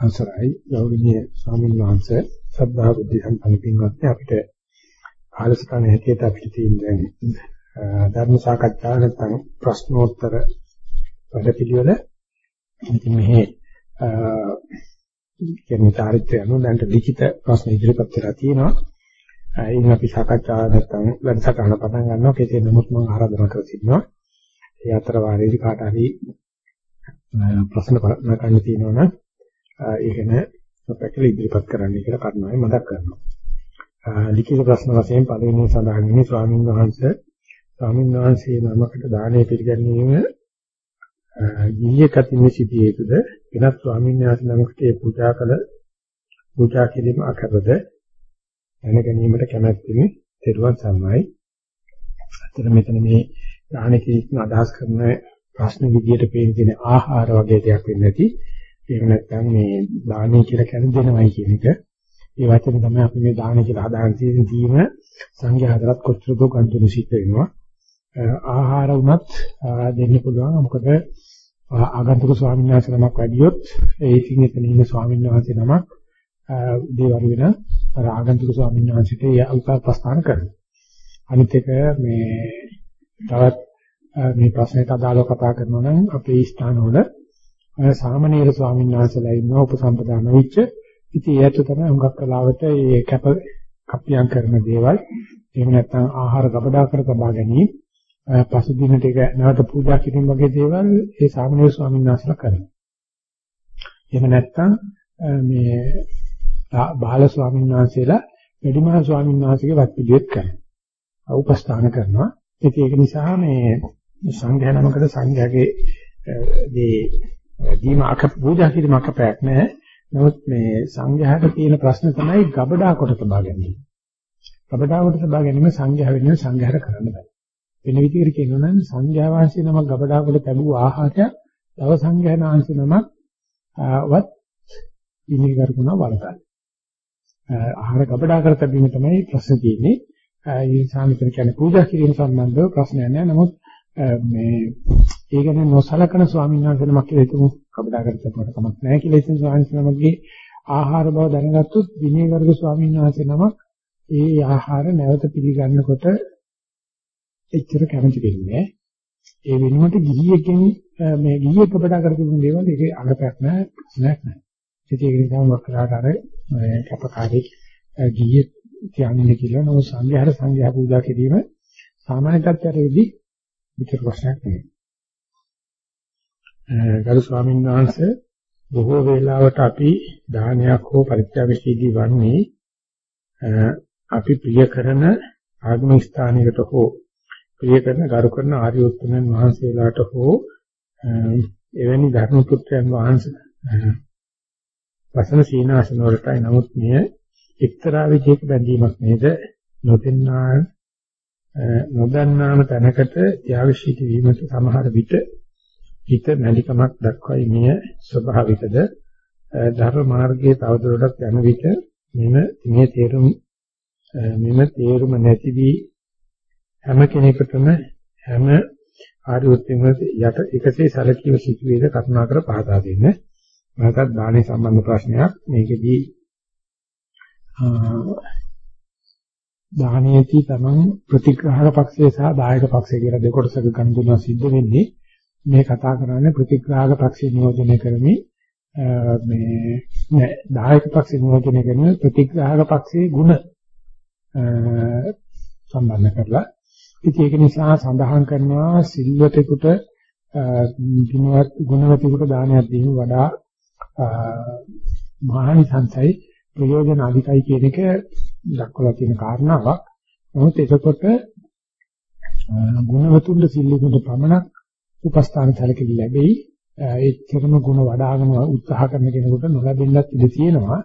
අවසරයි. ගෞරවනීය ස්වාමීන් වහන්සේ සද්ධා බුද්ධ සම්පන්න පින්වත්නි අපිට කාලසටහන හැටියට අපිට තියෙන දැන් ධර්ම සාකච්ඡා නැත්නම් ප්‍රශ්නෝත්තර වැඩපිළිවෙල. ඉතින් මෙහි කියන්නේ චාරිත්‍රය අනුව දැන් ලිඛිත ප්‍රශ්න ඉදිරිපත් කරලා තියෙනවා. ඉතින් අපි සාකච්ඡා නැත්නම් වැඩසටහන පටන් ගන්නවා. කෙසේ නමුත් මම ආරාධනා කර සිටිනවා ඒ අතර වාරයේදී කාට හරි ප්‍රශ්න ගන්න තියෙනවා නම් ඒක නේ අපැකල ඉදිරිපත් කරන්න කියලා කරුණාවෙන් මතක් කරනවා. ලිඛිත ප්‍රශ්න වශයෙන් පළවෙනි සඳහන් වෙන්නේ ස්වාමීන් වහන්සේ ස්වාමීන් වහන්සේ නමකට දානය පිළිගැනීම ගිහිය කතින් සිටිය යුතුද වෙනත් ස්වාමීන් වහන්සේ නමකට ඒ පූජා කළ පූජා කිරීම අකරද දැන ගැනීමට කැමැත්තෙමි තෙරුවන් සරණයි. අතන මෙතන මේ දාන කිරීම අදහස් කරන ප්‍රශ්න විදියට පේන තියෙන ආහාර වගේ දෙයක් වෙන්නේ නැති එහෙම නැත්නම් මේ දානය කියලා කියන්නේ දෙනවයි කියන එක. ඒ වචනේ තමයි අපි මේ දානය කියලා හදාගෙන තියෙන තීම සංඝයා හතරත් කොච්චර දෝ ගන්තුනු සිද්ධ වෙනවා. ආහාර වුණත් දෙන්න පුළුවන්. මොකද ආගන්තුක ස්වාමීන් වහන්සේ නමක් වැඩියොත් ඒ ඉතින් එතන ඉන්න ස්වාමීන් වහන්සේ නමක් දේවල් වෙන අර ආගන්තුක ස්වාමීන් වහන්සේට උපස්ථාන කරනවා. අනිත් එක මේ තවත් මේ ප්‍රශ්නයට අදාළව කතා කරනවා නම් අපේ ස්ථානවල සාමණේර ස්වාමීන් වහන්සේලා ඉන්නවා උපසම්පදාන වෙච්ච. ඉතින් ඒත් තමයි හුඟක් කලාවට මේ කැප කප්පියම් කරන දේවල් එහෙම නැත්නම් ආහාර ගබඩා කර තබා ගැනීම පසුදිනට ඒක නැවත පූජා කිරීම වගේ දේවල් ඒ සාමණේර ස්වාමීන් වහන්සේලා කරනවා. එහෙම නැත්නම් මේ බාල ස්වාමීන් වහන්සේලා වැඩිමහල් ස්වාමීන් වහන්සේගේ වත් පිළිවෙත් කරනවා. උපස්ථාන කරනවා. ඉතින් ඒක නිසා මේ සංඝයා නමකට සංඝයාගේ මේ දීම අක පූජා කිරීම අකපයක් නැහැ. නමුත් මේ සංඝයාට තියෙන ප්‍රශ්න තමයි ගබඩා කොට තබා ගැනීම. ගබඩා කොට තබා ගැනීම සංඝයා වෙනුවෙන් සංඝයාට කරන්න බෑ. වෙන විදිහකට කියනවා නම් සංඝයා වහන්සේ නමක් ගබඩා කොට ලැබුව ආහාරය තව සංඝයා වහන්සේ නමක් වත් ඉනි කරුණා වලතයි. ආහාර ගබඩා කර තැබීම තමයි ප්‍රශ්නේ තියෙන්නේ. ඒ සාමිතර කියන්නේ පූජා කිරීම සම්බන්ධව ප්‍රශ්නයක් නෑ. නමුත් මේ ඒ කියන්නේ නොසලකන ස්වාමීන් වහන්සේ නමක් කියලා හිතමු. කබඩා කරතකොට කමක් නැහැ කියලා හිතන ස්වාමීන් වහන්සේ නමක්ගේ ආහාර බව දැනගත්තොත් විනය වර්ග ස්වාමීන් වහන්සේ නමක් ඒ ආහාර නැවත පිළිගන්නකොට එච්චර කැමති වෙන්නේ ඒ වෙනුවට ගිහියෙක්ගෙන් මේ ගිහියෙක් කබඩා කරපු දේවල් ඒකේ අඟපයක් නැහැ ප්‍රශ්නයක් නැහැ ඒක නිසා වක්‍රාට අර කපකාරී ගිහියෙක් කියන්නේ කියලා. නමුත් සංඝයාර සංඝයා පූජා කිරීම සාමාන්‍ය තත්ත්වයකදී විතර ප්‍රශ්නයක් නෙවෙයි ගරු ස්වාමීන් වහන්සේ බොහෝ වේලාවට අපි දානයක් හෝ පරිත්‍යාගශීලී වන්නේ අපි ප්‍රිය කරන ආගමික ස්ථානයකට හෝ ප්‍රිය කරන ගරු කරන ආර්ය උත්තමයන් වහන්සේලාට හෝ එවැනි ධර්ම පුත්‍රයන් වහන්සේ වසන සීනාසන වලටයි. නමුත් මෙය එක්තරා විදිහක බැඳීමක් නේද? නොදෙන්නා නොදන්නාම තැනකට ත්‍යාගශීලී වීමට සමහර විට හිත නැලිකමක් දක්වයි මෙය ස්වභාවිකද? ධර්ම මාර්ගයේ තවදුරටත් යන විට මෙම මේ තේරුම් මෙම තේරුම නැති වී හැම කෙනෙකුටම හැම ආර්ය උත්තරම යට එකසේ සැලකීම සිදුවේද කරුණාකර පහදා දෙන්න. මමත් දානේ සම්බන්ධ ප්‍රශ්නයක්. මේකෙදී දානයේදී තමන් ප්‍රතිග්‍රහක පක්ෂය සහ දායක පක්ෂය කියලා දෙකොටසක ගනුදෙනුව සිද්ධ වෙන්නේ. මේ කතා කරන්නේ ප්‍රතිග්‍රාහක පක්ෂ නියෝජනය කරමින් මේ නෑ දායක පක්ෂ නියෝජනය කරන ප්‍රතිග්‍රාහක පක්ෂයේ ಗುಣ සම්බන්ධ කරලා ඉතින් ඒක නිසා සඳහන් කරනවා සිල්වතෙකුට ගුණවත් ගුණවතෙකුට දානයක් දීම වඩා මහානිසංසයි ප්‍රයෝජන අධිකයි කියන එක දක්වලා තියෙන කාරණාවක්. නමුත් එතකොට ගුණවතුන්ට සිල්ලුකුට පමණක් උපස්ථාන සැලකිලි ලැබෙයි. ඒතරම ගුණ වඩාගෙන උත්සාහ කරන කෙනෙකුට නොලැබෙන්නත් ඉඩ තියෙනවා.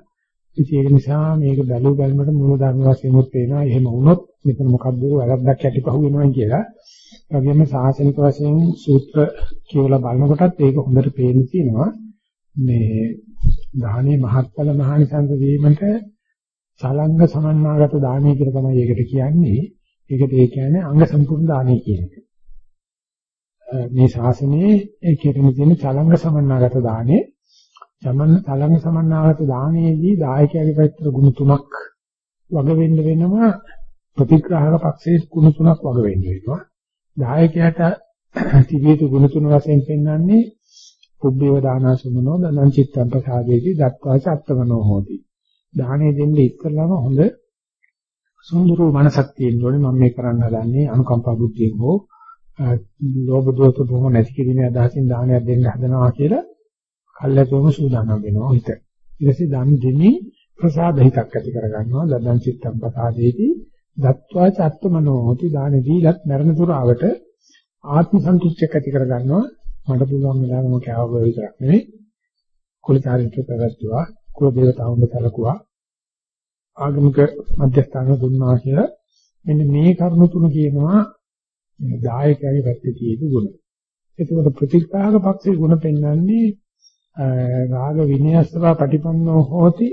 ඉතින් ඒක නිසා මේක බැලු බැලමට මූල ධර්ම වශයෙන් උත් වෙනවා. එහෙම වුණොත් මෙතන මොකද්ද වැරද්දක් ඇතිපහුව වෙනවා කියලා. වගේම සාසනික වශයෙන් සූත්‍ර කියවලා බලනකොටත් ඒක හොඳට පේන්න තියෙනවා. මේ දානේ මහත්ඵල මහානිසංස වීමට සලංග සමන්නාගත දානේ කියලා තමයි ඒකට කියන්නේ. ඒකට ඒ කියන්නේ අංග සම්පූර්ණ දානේ කියන එක. මේ ශාසනයේ ඒ කෙරෙන තියෙන චලංග සමන්නාගත දානේ සමන් තලංග සමන්නාගත දානයේදී දායකයාගේ පැත්තට ගුණ තුනක් වග වෙන්න වෙනවා ප්‍රතිග්‍රාහක පක්ෂයේ ගුණ තුනක් වග වෙන්න වෙනවා. දායකයාට තිබියතු ගුණ තුන වශයෙන් පෙන්වන්නේ පුබ්බේව දානසුමනෝ දනං චිත්තම් ප්‍රසාදේති දත්වාච අත්තමනෝ හෝති. දාහනේ දෙන්නේ ඉස්සෙල්ලාම හොඳ සුන්දර මනසක් තියෙන්න ඕනේ මම මේ කරන්න හදන්නේ අනුකම්පා බුද්ධියෙන් හෝ ලෝභ දෝෂ බොහොම නැති කිරීමේ අදහසින් දානයක් දෙන්න හදනවා කියලා කල්ැතුම සූදානම් වෙනවා හිත. ඊට පස්සේ දන් දෙන්නේ ප්‍රසාද හිතක් ඇති කර ගන්නවා දදන් චිත්තම් ප්‍රසාදේති දත්වා චත්තමනෝ hoti දාන දීලත් මරණ තුරාවට ආත්ම සන්තුෂ්ටියක් ඇති කර ගන්නවා මට පුළුවන් වෙලාවම කෑව විතරක් නෙවෙයි කුලචාරිත්‍ර ප්‍රවස්තුවා කුල දේවතාවුන් සැලකුවා. ආගමික මධ්‍යස්ථාන දුන්නා කියලා මෙන්න මේ කරුණු තුන කියනවා. දායකයාගේ පැත්තේ තියෙන ගුණ. ඒකවල ප්‍රතිස්ථාපක පක්ෂයේ ගුණ පෙන්වන්නේ රාග විනයස්වා පටිපන්නෝ හෝති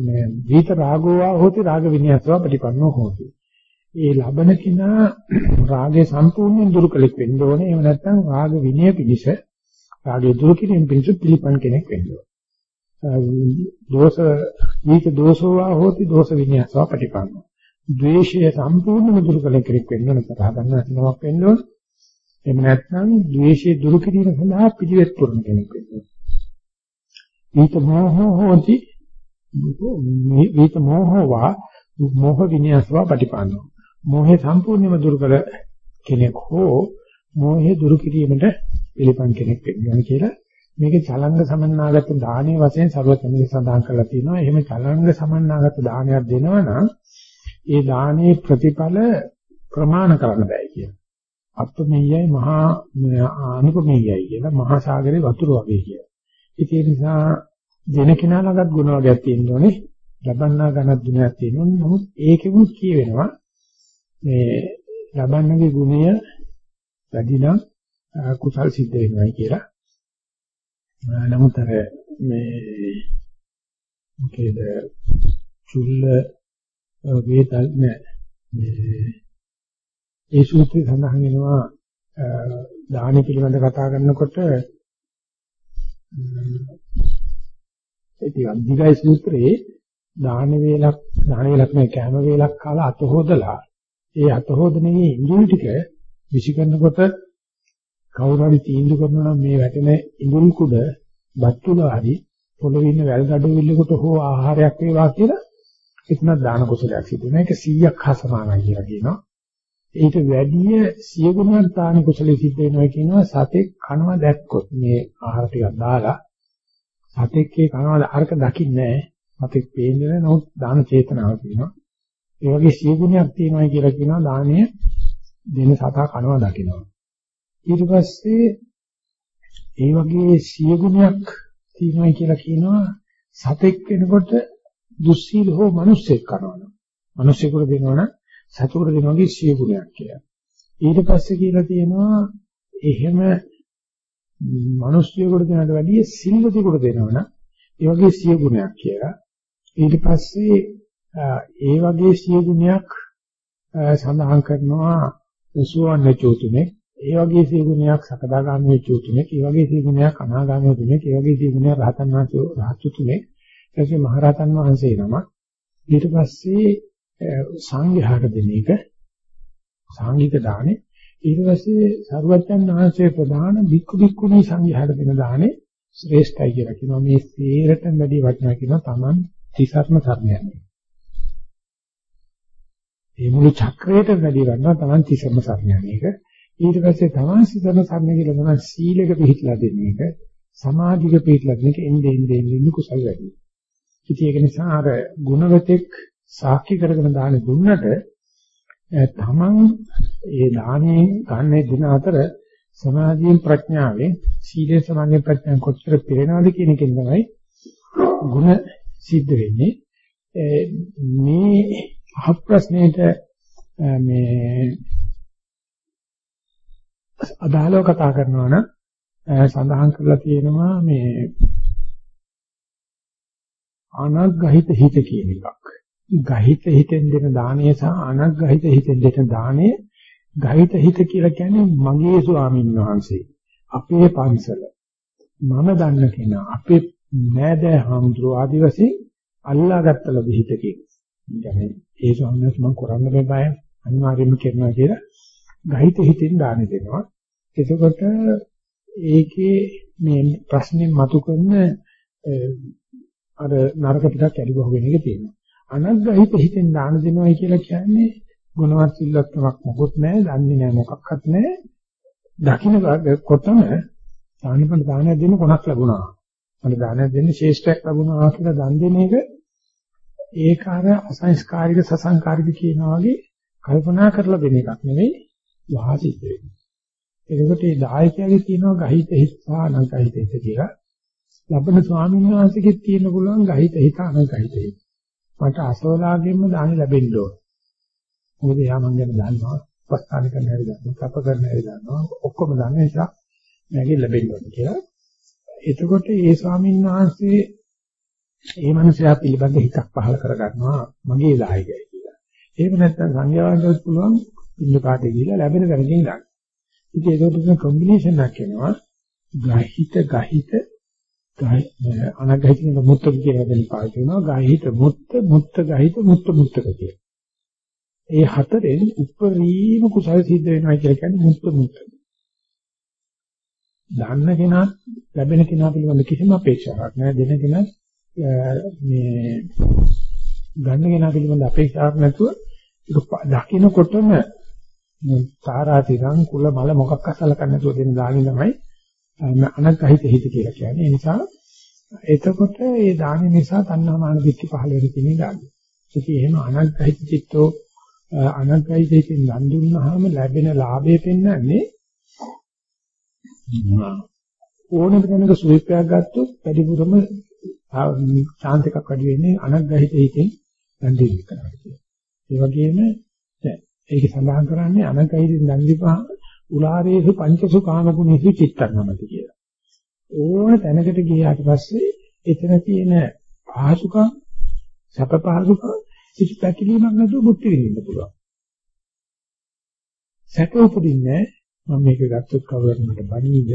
මේ විත රාගෝවා හෝති රාග විනයස්වා පටිපන්නෝ හෝති. ඒ ලබන කිනා රාගය සම්පූර්ණයෙන් දුරු කළෙක් වෙන්න ඕනේ. එහෙම නැත්නම් රාග විනය පිණිස රාගය දුරු කිරීම පිණිස පිළිපන් කෙනෙක් වෙන්න ඕනේ. දෝෂ මේක දෝෂෝවා හෝති දෝෂ විනයස්වා පටිපන්නෝ. ද්වේෂය සම්පූර්ණයෙන්ම දුරු කළ කෙනෙක් වෙන්න ඕන තරහ ගන්න නමක් වෙන්න ඕන. එහෙම නැත්නම් ද්වේෂය දුරු කිරීම සඳහා පිළිවෙත් පුරන කෙනෙක් වෙන්න ඕන. මේක මොහෝ හොති මේක මොහෝවා මොහ විනයස්ව පටිපානෝ. මොහේ සම්පූර්ණයෙන්ම දුරු කළ කෙනෙක් හෝ මොහේ දුරු කිරීමට පිළිපන් කෙනෙක් වෙන්න ඕන කියලා මේකේ චලංග සමන්නාගත දානයේ වශයෙන් ਸਰවඥ සඳහන් කරලා තියෙනවා. එහෙම චලංග සමන්නාගත දානයක් දෙනවා නම් ඒ දානයේ ප්‍රතිඵල ප්‍රමාණ කරන්න බෑ කියන. අත්මෙයයි මහා අනුපමෙයයි කියලා මහා සාගරේ වතුර වගේ කියලා. ඒ නිසා දෙන කෙනා ළඟත් ගුණ වර්ගයක් තියෙන්න ඕනේ. ලබන්නා ගණක් ගුණයක් තියෙන්න ඕනේ. නමුත් ඒකෙමුත් කියවෙනවා මේ ලබන්නගේ ගුණය වැඩි නම් කුසල් සිද්ධ වෙනවායි කියලා. නමුත් අර මේ මොකේද චුල්ල වේදල් නෑ. මේ ඒ සූත්‍රය සඳහන් වෙනවා දාන පිළිබඳ කතා කරනකොට ඒ දිගයි සූත්‍රයේ දාන වේලක් දාන වේලක් නේ කැම වේලක් කාලා අත හොදලා ඒ අත හොදනේ ඉඳුල් ටික විසි කරනකොට කවුරු හරි තීන්දුව කරනවා නම් මේ වැටෙන ඉඳුල් කුඩ බත් තුල හරි පොළොවේ ඉන්න වැල් ගඩොවිල්ලකට හෝ ආහාරයක් වේවා කියලා එතන දාන කුසලයක් සිදු වෙනවා. ඒක 100ක් හා සමානයි කියලා කියනවා. ඊට වැඩිය 100 ගුණයක් දාන කුසලෙ සිද්ධ වෙනවා කියනවා සතෙක් කනවා දැක්කොත් මේ ආහාර ටිකක් දාලා සතෙක්ගේ කනවා අරක දකින්නේ නැහැ. සතෙක් පේන්නේ නැහැ. නමුත් දාන චේතනාව තියෙනවා. ඒ වගේ 100 ගුණයක් තියෙනවා කියලා කියනවා දානය දෙන සතා කනවා දකිනවා. ඊට පස්සේ ඒ වගේ 100 ගුණයක් තියෙනවා කියලා කියනවා සතෙක් වෙනකොට දුස්සීල හෝ මිනිස්සෙක් කරනවා. මිනිස්සෙකුට දෙනවනම් සතුට දෙනවාගේ සිය ගුණයක් කියලා. ඊට පස්සේ කියලා තියෙනවා එහෙම මිනිස්සුයෙකුට දෙනවට වැඩිය සිල්වතෙකුට දෙනවනම් ඒ වගේ සිය ගුණයක් කියලා. ඊට පස්සේ ඒ වගේ සිය ගුණයක් සඳහන් කරනවා සුවන්න චෝතුනේ ඒ වගේ සිය ගුණයක් සකදාගාමී චෝතුනේ ඒ වගේ සිය ගුණයක් අනාගාමී චෝතුනේ ඒ වගේ සිය ගුණයක් රහතන් වහන්සේ රහතුතුනේ ඒකේ මහරහතන් වහන්සේ නමක් ඊට පස්සේ සංඝයාට දෙන එක සාංගික දානේ ඊට පස්සේ සරුවච්චන් වහන්සේ ප්‍රධාන බික්කු බික්කුණී සංඝයාට දෙන දානේ ශ්‍රේෂ්ඨයි කියලා කියනවා මේ සේරට වැඩි වටිනා කියනවා Taman තිසරණ සරණයක්. මේ මුළු චක්‍රයට වැඩි වටිනා Taman තිසරණ සරණයක්. ඊට පස්සේ Taman තිසරණ සරණ කියලා තමයි සීලක පිළිපදලා දෙන එක සමාධික පිළිපදලා දෙන එක එන්නේ එන්නේ කුසල් වැඩි වෙනවා. ඉතින් ඒක නිසා අර ගුණවතෙක් සාක්ෂි කරගෙන දාන්නේ දුන්නට තමන් ඒ දානේ ගන්න දින අතර සමාධියෙන් ප්‍රඥාවෙන් සීලේ සමාධියෙන් ප්‍රඥාවෙන් කොච්චර පිරෙනවද කියන එකෙන් තමයි ಗುಣ සිද්ධ වෙන්නේ. මේ අහ ප්‍රශ්නෙට මේ අදාළව කතා කරනවා නම් සඳහන් කරලා තියෙනවා මේ අනග්ගහිත හිත කියන එකක්. ගහිත හිතෙන් දෙන දාණය සහ අනග්ගහිත හිතෙන් දෙන දාණය ගහිත හිත කියලා කියන්නේ මගේ ස්වාමීන් වහන්සේ අපේ පන්සල මම දන්න කෙනා අපේ නෑදෑ හාමුදුරුව ආදි වශයෙන් අල්ලාගත්ත ලද හිතකින්. يعني ඒ ස්වාමීන් වහන්සේ මම කරන්න බෑ අනිවාර්යයෙන්ම කරනවා කියලා ගහිත හිතින් දාන දෙනවා. එතකොට ඒකේ මේ ප්‍රශ්නේ මතු කරන අර නරක ටිකක් ඇලිබහ වෙන එක තියෙනවා. අනග්‍රහිත හිතෙන් දාන දෙනවයි කියලා කියන්නේ ගුණවත් සිල්වත්කමක් මොකොත් නැහැ, දන්නේ නැහැ මොකක්වත් නැහැ. දකින්න කොටම දානපණ දානයක් දෙන්න කොනක් ලැබුණා. මට දානයක් දෙන්න ශේෂ්ඨයක් ලැබුණා කියලා දන් දෙන එක ඒක අර අසංස්කාරික සසංකාරික කියනවා වගේ කල්පනා කරලා දෙන එකක් නෙවෙයි වාසිත වෙන්නේ. එතකොට මේ දායකයාගේ තියෙනවා ගහිත හිතා අනගහිත හිත කියලා. ලබන ස්වාමීන් වහන්සේගෙත් තියෙන්න පුළුවන් ගහිත හිත අනගහිත හිත. මට අසවලාගෙන්ම දාන ලැබෙන්න ඕන. මොකද එයා මං ගැන දන්නවා, උපස්ථාන කරන්න හැටි දන්නවා, කප කරන්න හැටි දන්නවා, ඔක්කොම දන්න නිසා මගේ ලැබෙන්න ඕන කියලා. එතකොට ඒ ස්වාමීන් වහන්සේ ඒ මනුස්සයා පිළිබඳ හිතක් පහළ කරගන්නවා මගේ දායකයයි කියලා. එහෙම නැත්නම් සංඝයා වහන්සේට පුළුවන් පින්න පාටේ ගිහිල්ලා ලැබෙන දැනකින් ගන්න. ඉතින් ඒකට කොම්බිනේෂන් එකක් වෙනවා. ගහිත ගහිත අනගහිත මුත්ත කියන වචනේ පාවිච්චි කරනවා. ගහිත මුත්ත මුත්ත ගහිත මුත්ත මුත්තක කියලා. ඒ හතරෙන් උපරිම කුසල සිද්ධ වෙනවා කියලා කියන්නේ මුත්ත මුත්ත. දන්න කෙනා ලැබෙන කෙනා පිළිබඳ කිසිම අපේක්ෂාවක් නැහැ. දෙන කෙනා මේ ගන්න කෙනා පිළිබඳ අපේක්ෂාවක් නැතුව ඒක දකින්නකොටම තාරාතිරං කුල මල මොකක් අසලකන්නේ නැතුව දෙන දානි තමයි අනගහිත හිත කියලා කියන්නේ. ඒ නිසා එතකොට ඒ දානි නිසා තණ්හා මාන දික්ටි පහළ වෙන කෙනේ දානි. ඉතින් එහෙම අනගහිත චිත්තෝ අනගහිත හිතින් දන් දුන්නාම ලැබෙන ලාභය පෙන්වන්නේ ඕනෙම කෙනෙක් සුවිප්‍රයක් ගත්තොත් වැඩිපුරම chance එකක් වැඩි වෙන්නේ අනග්‍රහිත හිතෙන් දන් දෙන්න කරනවා කියලා. ඒ වගේම ඒක සඳහන් කරන්නේ අනග්‍රහිතින් දන් දීපහම උලාරේසු පංචසු කාම ගුණේසු චිත්තංගමති කියලා. ඕන තැනකට ගියාට පස්සේ එතන තියෙන පහසුකම් සැප පහසුකම් කිසි පැකිලීමක් නැතුව බුද්ධ විඳින්න පුළුවන්. සැප උපදින්නේ මම මේක ගත්තොත් කවුරුත් මට බණීද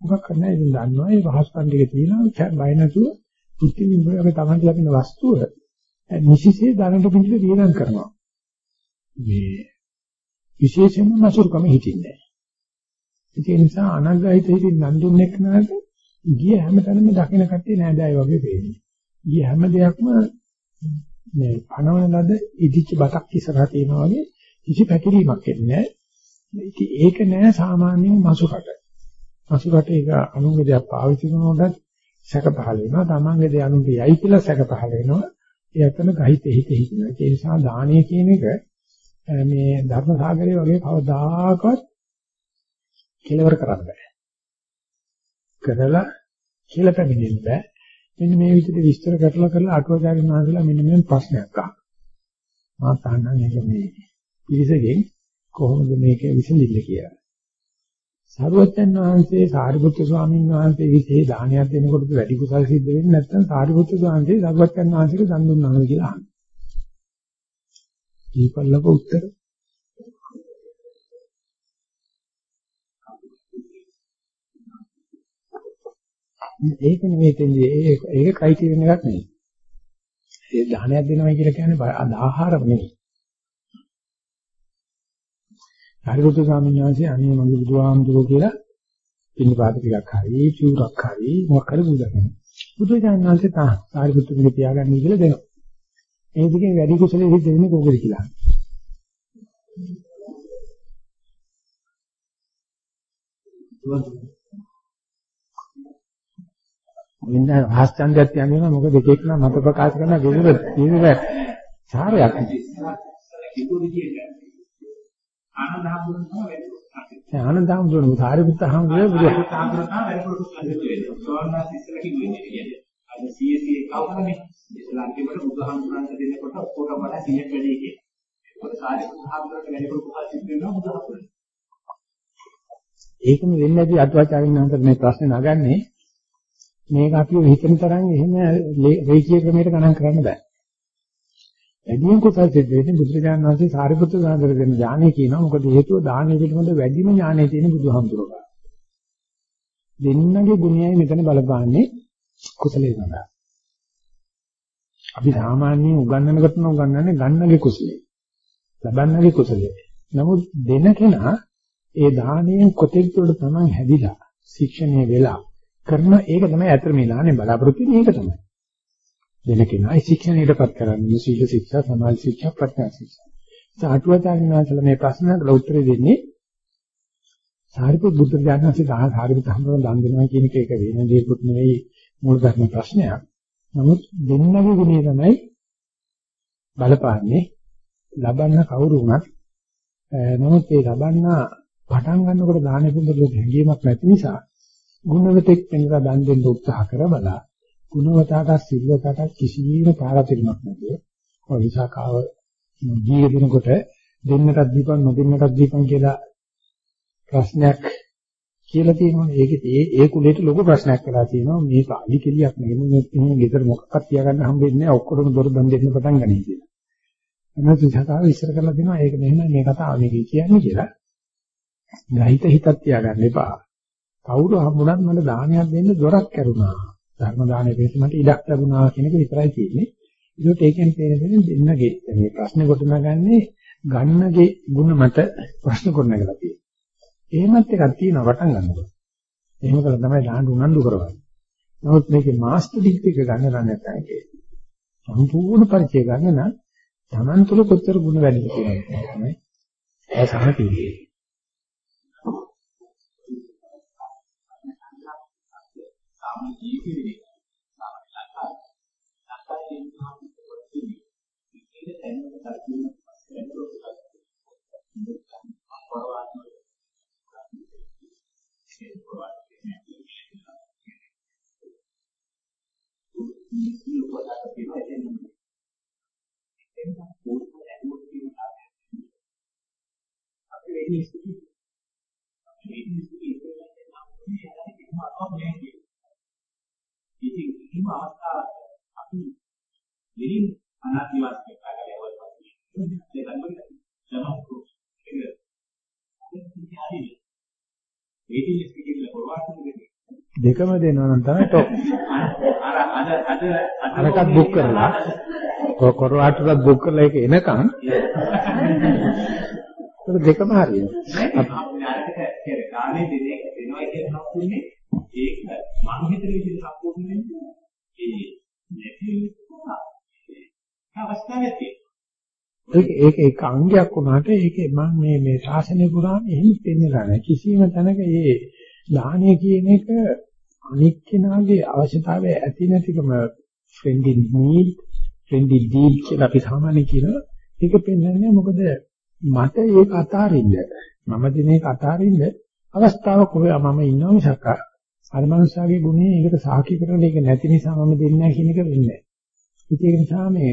මොකක් කරන්නේ ඉතින් දන්නවා මේ පහසුකම් ටික තියෙනවා බය නැතුව බුද්ධ විඳිනවා තමයි ලැබෙන වස්තුව නිසිසේ දැනට පිළිද වියදම් කරනවා. මේ විශේෂයෙන්ම මසුරුකම හිතින්නේ. ඒ නිසා අනග්‍රහිත හිතින් නන් දුන්නේ කනට ගිය හැමතැනම දකින්න කට්ටිය නෑදෑය වගේ පේන්නේ. ගිය හැම දෙයක්ම මේ පනවන ලද ඉදිච්ච බතක් ඉස්සරහා තියෙනවා වගේ කිසි පැකිලීමක් එන්නේ නෑ. ඒක නෑ සාමාන්‍යයෙන් මසුරට. මසුරට ඒක අනුන්ගේ දෙයක් පාවිච්චි කරනකොට සැක පහල වෙනවා. තමන්ගේ දෙය අනුන්ගේ යයි කියලා සැක පහල වෙනවා. ඒ අතන ගහිත හිත හිතනවා. ඒ නිසා දානය කියන එක මේ ධර්ම සාගරය වගේ කවදාකවත් කෙලවර කරන්න බෑ. කරලා කියලා පැමිණෙන්න බෑ. මෙන්න මේ විදිහට විස්තර කරලා කරලා අටුවාචාර්යන් වහන්සේලා මෙන්න මේ ප්‍රශ්නයක් අහනවා. මා තහනම් එක මේ පිළිසෙකින් කොහොමද මේක විසඳිල්ල කියලා. සාරවත්යන් වහන්සේ සාරිපුත්‍ර ස්වාමීන් වහන්සේ විශේෂ දානයක් දෙනකොටද වැඩි කුසල් සිද්ධ වෙන්නේ නැත්නම් සාරිපුත්‍ර ස්වාමීන් වහන්සේ සාරවත්යන් වහන්සේට දන් දුන්නාද කියලා අහනවා. දීපල්ලක උත්තර ඒක නෙමෙයි තෙන්දී ඒක ඒක ක්‍රයිටීරියන් එකක් නෙමෙයි. ඒ දානයක් දෙනවා කියලා කියන්නේ ආහාරම නෙමෙයි. හරිගොතු ස්වාමීන් වහන්සේ අනේ මගේ බුදුහාමුදුරුවෝ කියලා පිළිපාත ටිකක් හරි චූරක් හරි මොකක් හරි බුදා කරනවා. බුදුරජාණන් වහන්සේ තා හරිගොතු පිළි තියාගන්න කියලා දෙනවා. ඒ දෙකේ වැඩි කුසලෙ සිද්ධ වෙන්නේ කොහොමද කියලා. මෙන්න ආස්තන්දයක් කියන්නේ මොකද එක එක නම් මත ප්‍රකාශ කරන විවිධ විවිධ සාරයක්. ආනන්ද හඳුනන තමයි වැඩි ආනන්ද හඳුනන සාරිපුත්ත හඳුනන බුදු හඳුනන වැඩිපුර අදිට වෙනවා සෝවාන් ඉස්සර කිව්වේ කියන්නේ අද 100 100 කවුරුනේ ඉස්සලා අන්තිමට බුදු හඳුනන්න දෙනකොට ඔක්කොටම වඩා 100ක් වැඩි එකේ ඒකට සාරිපුත්ත හඳුනන වැඩිපුර අදිට වෙනවා බුදු හඳුනන ඒකම වෙන්නේ නැති අටුවාචාරින් අතර මේ ප්‍රශ්නේ නගන්නේ මේක අපිව හිතන තරම් එහෙම රේඛීය ක්‍රමයකට ගණන් කරන්න බෑ වැඩිම කුසල් සිද්ධ වෙන්නේ බුදුරජාණන් වහන්සේ සාරිපුත්‍ර සාන්දර දෙන ඥානය කියනවා. මොකද හේතුව දානය පිළිබඳ වැඩිම ඥානය තියෙන බුදුහාමුදුරුවෝ. දෙන්නගේ ගුණයයි මෙතන බලපාන්නේ කුසලයේ සඳහා. අපි සාමාන්‍යයෙන් උගන්වනකොට උගන්වන්නේ ගන්නගේ කුසලයේ. ලබන්නගේ කුසලයේ. නමුත් දෙන කෙනා ඒ දාණයෙන් කොතෙක් දුරට තමයි හැදිලා ශික්ෂණය වෙලා කරන ඒක තමයි අතර මේ දාණය බලාපොරොත්තු වෙන්නේ ඒක තමයි. දෙන කෙනා ඒ ශික්ෂණයටපත් කරන්නේ සීල ශික්ෂා, සමාධි ශික්ෂා, ප්‍රඥා ශික්ෂා. සාටුවාචාර්ය නායකලා මේ ප්‍රශ්නකට උත්තර දෙන්නේ සාරිපුත් බුද්ධ ඥානසේ දහ සාරිපුත් හම්බුන දන් දෙනවා කියන එක ඒක වෙන දෙයක්වත් නෙවෙයි මූල ධර්ම ප්‍රශ්නයක්. නමුත් දෙන්නගේ ගුණය තමයි බලපාන්නේ ලබන්න කවුරු වුණත් නමුත් ඒ ලබන්න පටන් ගන්නකොට දාන පිළිබඳව හැඟීමක් නැති නිසා ගුණවතෙක් වෙනකන් දන් දෙන්න උත්සාහ කර බලා ගුණවතට සිල්වතට කිසිම පාරතිරමක් නැතුව ඔය විසාකාව ජීවිත දිනකොට දෙන්නටත් දීපන් නොදෙන්නටත් දීපන් කියලා ප්‍රශ්නයක් කියලා තියෙනවනේ. ඒකේ ඒ ඒ කුලයට ලොකු ප්‍රශ්නයක් වෙලා තියෙනවා. මේ සාලි කෙලියක් නෙමෙයි මේ එහෙම ගෙදර මොකක්වත් තියාගන්න හම්බෙන්නේ නැහැ. ඔක්කොම දොර දන් දෙන්න පටන් ගනී කියලා. එනවා සුසකාව ඉස්සර කරලා දෙනවා. ඒක මෙහෙම මේ කතාව මේක කියන්නේ කියලා. ගහිත හිතක් තියාගන්න එපා. කවුරු හම්බුණත් මට දානයක් දෙන්න දොරක් කරුණා. ධර්ම දානයේ පිට මට ඉඩක් ලැබුණා කියන එක විතරයි තියෙන්නේ. ඒකට ඒකෙන් තේරෙන්නේ දෙන්නගේ මේ ප්‍රශ්නේ ගොඩනගන්නේ ගන්නගේ ಗುಣ මත ප්‍රශ්න ගොඩනගලා තියෙනවා. එහෙමත් එකක් තියෙනවා පටන් ගන්නකොට. එහෙම කළා තමයි දාන්න උනන්දු කරවන්නේ. නමුත් මේකේ මාස්ටර් ඩිග්‍රී එක ගන්න නම් නැත්නම් ඒක සම්පූර්ණ පරිචය ගන්න නම් Taman තුල කොච්චර ಗುಣ වැඩිද කියන එක තමයි ඒ සම තියෙන්නේ. ජීවිතේ ඉතින් කිසිම අවස්ථාවක් අපි දෙලින් අනාත්මවත් කරලා පස්සේ ඒක ගන්න සමහරු ඒක දෙකම දෙනවා නම් තමයි টොප්. අර අද අද අරකට බුක් කරලා කොරවාටට බුක් කරලා ඒක එනකන් ඒක දෙකම හරියනවා. අපි කාලේ දෙන්නේ දෙනවා කියන සම්පූර්ණේ ඒක මම හිතන විදිහට සම්පූර්ණ වෙන්නේ ඒ නැති අවස්ථාවක් ඒක ඒක එක අංගයක් වුණාට ඒකේ මම මේ මේ ශාසනය පුරාම එහෙම පෙන්නලා නැහැ. කිසිම තැනක මේ දාහනය කියන එක අනික් කෙනාගේ අවශ්‍යතාවය ඇති නැතිකම friend in need, friend in deed කියලා අපි සාමාන්‍ය කියන ඒක පෙන්වන්නේ මොකද මට ඒක අතාරින්න මම දින ඒක අතාරින්න අවස්ථාවක් කොහේ මම ඉන්නවා මිසක් අර මනුස්සයාගේ ගුණේ ඒකට සාකි කරන එක නැති නිසා මම දෙන්නේ නැහැ කියන එක වෙන්නේ නැහැ. ඒක නිසා මේ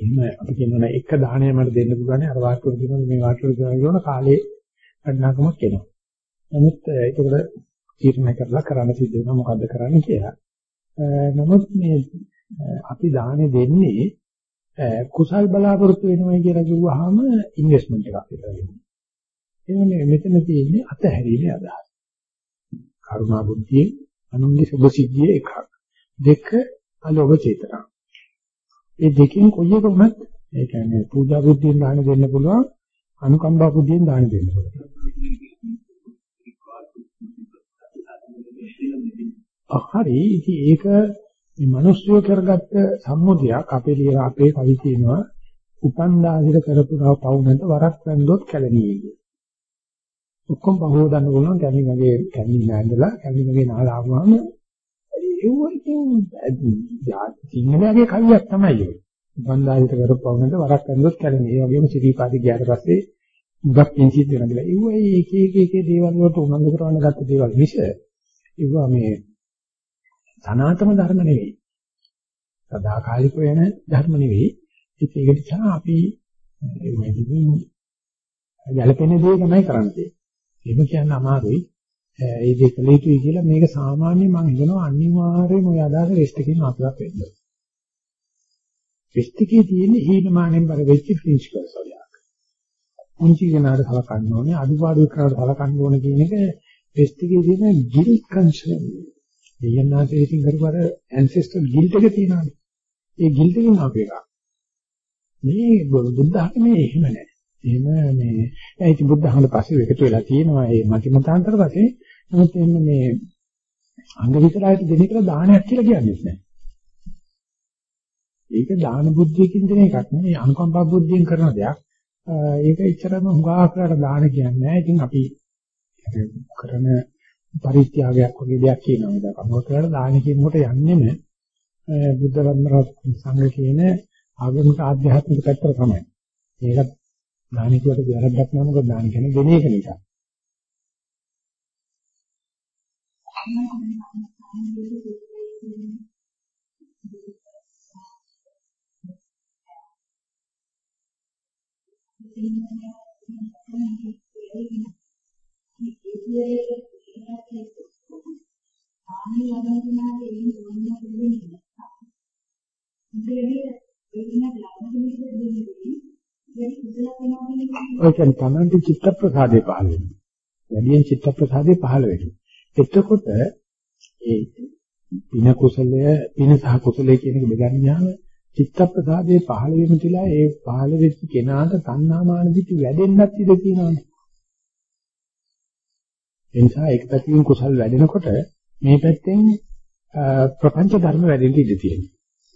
එහෙම අපි කියනවා එක දාහනය මට දෙන්න පුළුවන් අර වාක්‍ය වල මේ වාක්‍ය වල කියන කාලේ වටිනාකමක් එනවා. නමුත් ඒකට තීරණය කරලා කරන්න සිද්ධ වෙනවා මොකද්ද කරන්න කියලා. නමුත් මේ අපි දාහනේ දෙන්නේ කුසල් බලාපොරොත්තු වෙනවා කියලා කිව්වහම ඉන්වෙස්ට්මන්ට් එකක් විතර වෙනවා. ඒ මෙතන තියෙන්නේ අතහැරීමේ අදහස. කරුණා බුද්ධියේ අනුන්ගේ සුභ සිද්ධියේ එකක්. දෙක අලෝභ චේතනා. මේ දෙකෙන් කොයි එක වුණත් ඒ කියන්නේ පූජා බුද්ධියෙන් දාන දෙන්න පුළුවන් අනුකම්පා බුද්ධියෙන් දාන දෙන්න පුළුවන්. හරි ඉතින් ඒක මේ මිනිස්සු කරගත්ත සම්මුතියක් අපේ ලියලා අපේ කවි කියනවා උපන්දාසිර කරපුවා පවුනට වරක් වැන්දොත් කැලණියේ කිය. ඔක්කොම බහුවදන්න පුළුවන් කැලණි මගේ කැලණි නෑඳලා කැලණි මගේ නාලාවම ඒව ඉතින් සිංහලයේ කවියක් තමයි ඒක. උපන්දාසිර කරපුවානට වරක් වැන්දොත් කැලණි. ඒ වගේම සිරිපාති ගියාට පස්සේ මුගක් ඉන්සිත් වෙනවා කියලා. ඒව එක එක එක දේවල් වලට උනන්දු කරවන්න ගත්ත දේවල් මිස ඒවා මේ සනාතන ධර්ම නෙවෙයි. සදාකාලික වෙන ධර්ම නෙවෙයි. ඒක නිසා අපි මේකකින් ගැළපෙන දේ තමයි කරන්නේ. එහෙම කියන්න අමාරුයි. ඒ දෙක ලේතුයි කියලා මේක සාමාන්‍ය මම හිතනවා අනිවාර්යයෙන්ම ඔය අදහස රෙස්ට් එකකින් අතුරක් වෙන්න. රෙස්ට් එකේ තියෙන හීනමානෙන් බර වෙච්ච ප්‍රින්සිපල්ස් වලියක්. මුංචි කෙනාට සලකන්න ඕනේ, අඩුපාඩු කරනට සලකන්න ඕනේ කියන එක ටෙස්ට් එකේ තියෙන ගිල්ට් කන්සර්න්. දෙයන්නාසේ ඉතින් කරපු අර ඇන්සෙස්ටර් ගිල්ට් එක තියෙනවානේ. ඒ ගිල්ට් එකෙන් ආපු එක. මේ බුද්ධ ධර්මයේ එහෙම නැහැ. එහෙම මේ ඒ ඉතින් බුද්ධ ධර්මයට පස්සේ එකතු වෙලා තියෙනවා මේ මතිමතාන්තර පස්සේ නමුත් එන්න මේ අංග විතරයිට දෙන එක දානයක් කියලා කියන්නේ නැහැ. ඒක දාන බුද්ධියකින් දෙන එකක් නෙවෙයි අනුකම්පා බුද්ධියෙන් කරන දෙයක්. ඒක ඉච්චරම හුඟා කරලා දාන කියන්නේ නැහැ. ඉතින් අපි කරන පරිත්‍යාගයක් වගේ දෙයක් කියනවා. ඒක අමෝතරට දාන කියනකොට යන්නේම බුද්ධ ධර්ම සංඝ කියන ආගමික ආධ්‍යාත්මික පැත්තට තමයි. ඒක දානිකුවට වැරද්දක් නෑ මොකද දාන කියන්නේ දෙන එක නිසා. ඔය කියන්නේ තමයි චිත්ත ප්‍රසාදේ පහළ වෙනවා. වැඩියෙන් චිත්ත ප්‍රසාදේ පහළ වෙනවා. එතකොට ඒ පින කුසලය පින සහ කුසලය කියන එක බෙදන්නාම චිත්ත ප්‍රසාදේ පහළ වීම තිලා ඒ පහළ වෙච්ච කෙනාට තණ්හාමාන දිටි වැඩෙන්නත් ඉඩ තියෙනවානේ. ඒ නිසා එක පැත්තකින් කුසල් වැඩෙනකොට මේ පැත්තෙන් ප්‍රපංච ධර්ම වැඩෙන්න ඉඩ තියෙනවා.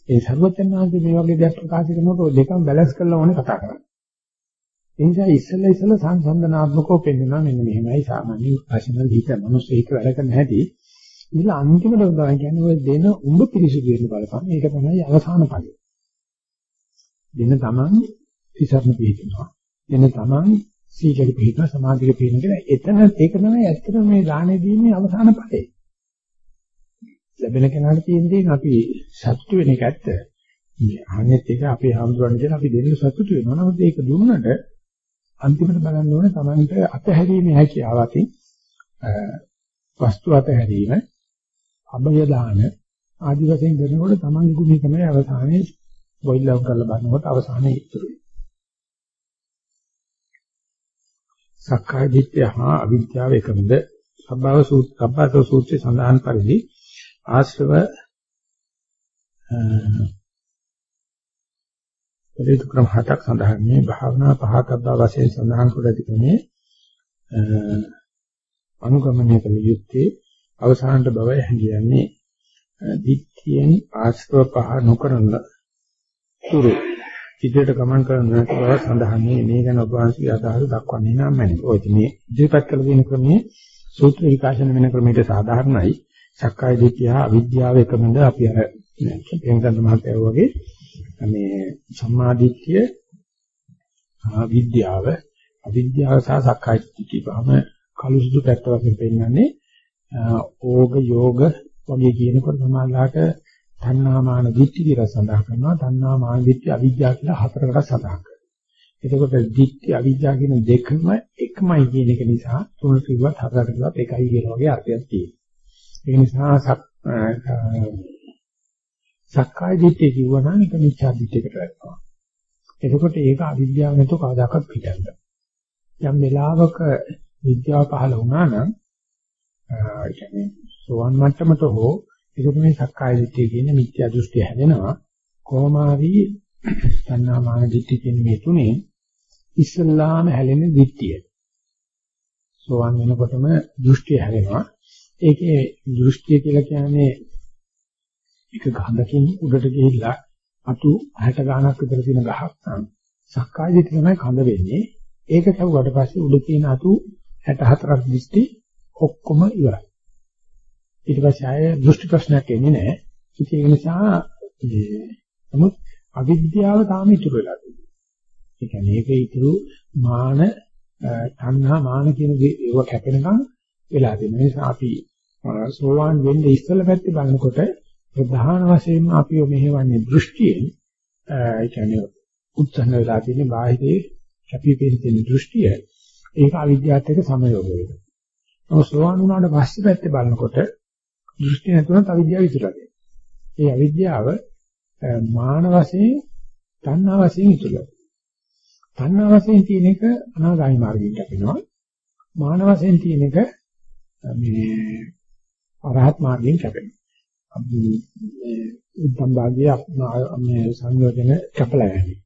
ඒ සර්වඥාන්සේ මේ වගේ දෙයක් ප්‍රකාශ කරනකොට දෙකම බැලන්ස් කරලා ඕනේ කතා කරන්න. ඒ නිසා ඉස්සෙල්ලා ඉස්සෙල්ලා සංසන්දනාත්මකව පෙන්නනවා මෙන්න මෙහෙමයි සාමාන්‍ය ප්‍රශ්නවල හිත මිනිස්සු හිත වැඩ කරන හැටි. ඊළ අන්තිමට උදාහරණ කියන්නේ ඔය දෙන උඹ පිරිසිදු වෙන්න බලපන්. ඒක තමයි අවසාන ඵලය. දෙන තමන් විසරණ පිළිතුනවා. දෙන තමන් සීලෙක පිළිතුන සමාධියක පිළිතුන එතන ඒක තමයි ඇත්තට මේ දානෙ දීමේ අවසාන ඵලය. ලැබෙන කෙනාට තියෙන්නේ අපි සතුටු වෙන එක ඇත්ත. මේ අහන්නේත් එක අපේ හඳුරන්නේ කියලා අපි දෙන්න සතුටු වෙනවා. නමුත් ඒක දුන්නට අන්තිමට බලන්න ඕනේ Tamanට අතහැරීමේ හැකියාවකින් වස්තු අතහැරීම අභය දාන ආදි වශයෙන් කරනකොට Tamanගේ ගුණය තමයි අවසානයේ බොයිල් අවුට් කරලා බලනකොට අවසානයේ ඉතුරු. සක්කාය දිට්ඨිය හා අවිද්‍යාව එකමද සබ්බව සූත්‍ර සබ්බත සූත්‍රයේ සඳහන් පරිදි ආශ්‍රව පරිදු ක්‍රම හතක් සඳහන් මේ භාවනා පහතබ්බා වශයෙන් සඳහන් කොට ඇති ක්‍රමේ අනුගමනය කළ යුත්තේ අවසානට බවයි හැඟියන්නේ දිට්ඨියෙන් ආශ්‍රව පහ නොකරන තුරු ඉදිරියට ගමන් කරන නැති බව සඳහන් මේ මේ ගැන ඔබ වහන්සේගේ අදහස දක්වන්නේ නම් මැනවි. ඔය මේ ඉදිරිපත් කළ දෙන ක්‍රමයේ සූත්‍ර විකාශන වෙන ක්‍රමයට සාධාරණයි. සක්කාය දිට්ඨිය අවිද්‍යාව එකමද අපි අර එංගන්ත මහත්තයා වගේ මේ සම්මාදිට්ඨිය විද්‍යාව අවිද්‍යාව සහ සක්කාය දිට්ඨිය පහම කළු සුදු පැත්ත වශයෙන් පෙන්නන්නේ ඕග යෝග වගේ කියනකොට සමාජලාට තණ්හාමාන දිට්ඨි කියලා සඳහන් කරනවා. තණ්හාමාන දිට්ඨි අවිද්‍යාව කියලා හතරකට සඳහන් කරනවා. එතකොට දිට්ඨි අවිද්‍යාව කියන දෙකම එකමයි කියන එක නිසා තුනට කිව්වත් හතරට කිව්වත් එකයි කියන වගේ අර්ථයක් තියෙනවා. ඒ නිසා සක්කාය දිට්ඨිය කිව්වනම් ඒක මිච්ඡා දිට්ඨියකට වැටෙනවා. එතකොට ඒක අවිද්‍යාව නැතුව කවදාකවත් පිටන්න. යම් වෙලාවක විද්‍යාව පහළ වුණා නම් ඒ කියන්නේ සෝවන් මට්ටමට හෝ ඒක මේ සක්කාය දිට්ඨිය කියන මිත්‍යා දෘෂ්ටිය හැදෙනවා. කොහොමාරි සංනා මාන දිට්ඨිය කියන මේ තුනේ ඉස්සල්ලාම හැලෙන දිට්ඨිය. සෝවන් වෙනකොටම දෘෂ්ටිය හැදෙනවා. ඒකේ දෘෂ්ටිය කියලා කියන්නේ එක ගහකින් උඩට ගිහිල්ලා අතු 60 ගාණක් විතර තියෙන ගහක් නම් සක්කාය දිට්ඨිය තමයි කඳ වෙන්නේ. ඒක කවුවට පස්සේ උඩ තියෙන අතු 64ක් දිස්ටි ඔක්කොම ඉවරයි. ඊට පස්සේ ආය දෘෂ්ටි ප්‍රශ්නයක් එන්නේ නැහැ. ඒක නිසා නමුත් අවිද්‍යාව තාම ඉතුරු වෙලා තියෙනවා. ඒ කියන්නේ ඒක ඉතුරු මාන තණ්හා මාන කියන ඒව කැපෙනකම් වෙලා තියෙන නිසා අපි සෝවාන් වෙන්නේ ඉස්සෙල්ලා පැත්තේ බලනකොට ප්‍රධාන වශයෙන්ම අපිව මෙහෙවන්නේ දෘෂ්ටියෙන් ඒ කියන්නේ උත්සන්න වෙලා තියෙන බාහිරේ කැපිපෙන තියෙන දෘෂ්ටිය ඒක අවිද්‍යාවත් එක්ක සමයෝග වෙනවා. නමුත් සෝවාන් වුණාට පස්සේ පැත්තේ බලනකොට දෘෂ්ටි නැතුණත් අවිද්‍යාව ඉතුරුලා තියෙනවා. ඒ අවිද්‍යාව මාන වශයෙන් තණ්හා වශයෙන් ඉතුරුලා තියෙනවා. තණ්හා වශයෙන් තියෙන එක අනාගාමී මාර්ගයට අපිනවා. මාන වශයෙන් තියෙන එක මේ අරහත් මාර්ගයෙන් කැපෙනවා. අපි මේ උත්තම් භාගයේ මේ සංයෝජන කැපලා යන්නේ.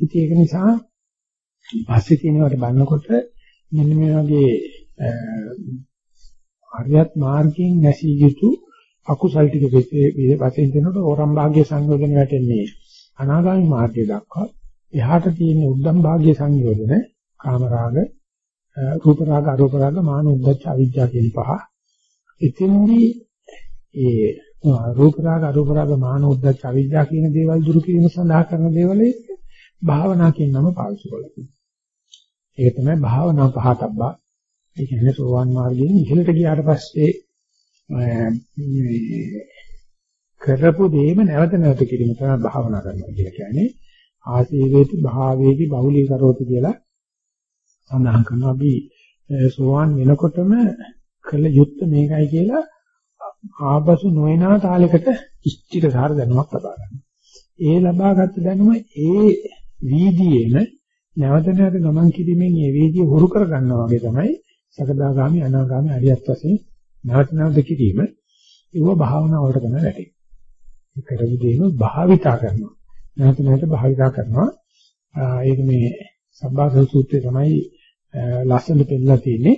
ඉතින් ඒක නිසා පස්සේ තියෙනවට බලනකොට මෙන්න මේ වගේ ආර්යත් මාර්ගයෙන් නැසී යුතු අකුසල් ටික වශයෙන් දෙනකොට ඕරම් භාග්‍ය සංයෝජන වැටෙන්නේ අනාගාමී මාර්ගය දක්වා එහාට තියෙන උද්දම් භාග්‍ය සංයෝජන කාම රාග රූප රාග අරූප රාග මාන උද්දච්ච අවිජ්ජා කියන පහ එතෙන්දී ඒ රූප රාග අරූප රාග මාන උද්දච්ච අවිජ්ජා කියන දේවල් දුරු කිරීම සඳහා කරන දේවල් භාවනා කියන නම පාවිච්චි කරලා ඒක තමයි භාවනා පහතබ්බා. ඒ කියන්නේ සෝවාන් මාර්ගයෙන් ඉහළට ගියාට පස්සේ කරපු දේම නැවත නැවත කිරීම තමයි භාවනා කරනවා කියලා කියන්නේ. ආසීවේති භාවේති බහුලී කරෝති කියලා සඳහන් කරනවා. අපි සෝවාන් වෙනකොටම කළ යුත්ත මේකයි කියලා ආපසු නොයනා තාලයකට ඉෂ්ටිත සාර දැනුමක් ලබා ගන්නවා. ඒ ලබාගත් දැනුම ඒ වීදියේම නැවත නැවත ගමන් කිරීමෙන් මේ වේදිය හුරු කර ගන්නවා වගේ තමයි සකදාගාමි අනාගාමි අරියත් වශයෙන් නැවත නැවත කිරීම ඒව භාවනා වලට තමයි වැටෙන්නේ. ඒ කරපු දේම භාවිතා කරනවා. නැවත නැවත භාවිතා කරනවා. ඒක මේ සබ්බාසව සූත්‍රයේ තමයි ලස්සන පෙන්නලා තියෙන්නේ.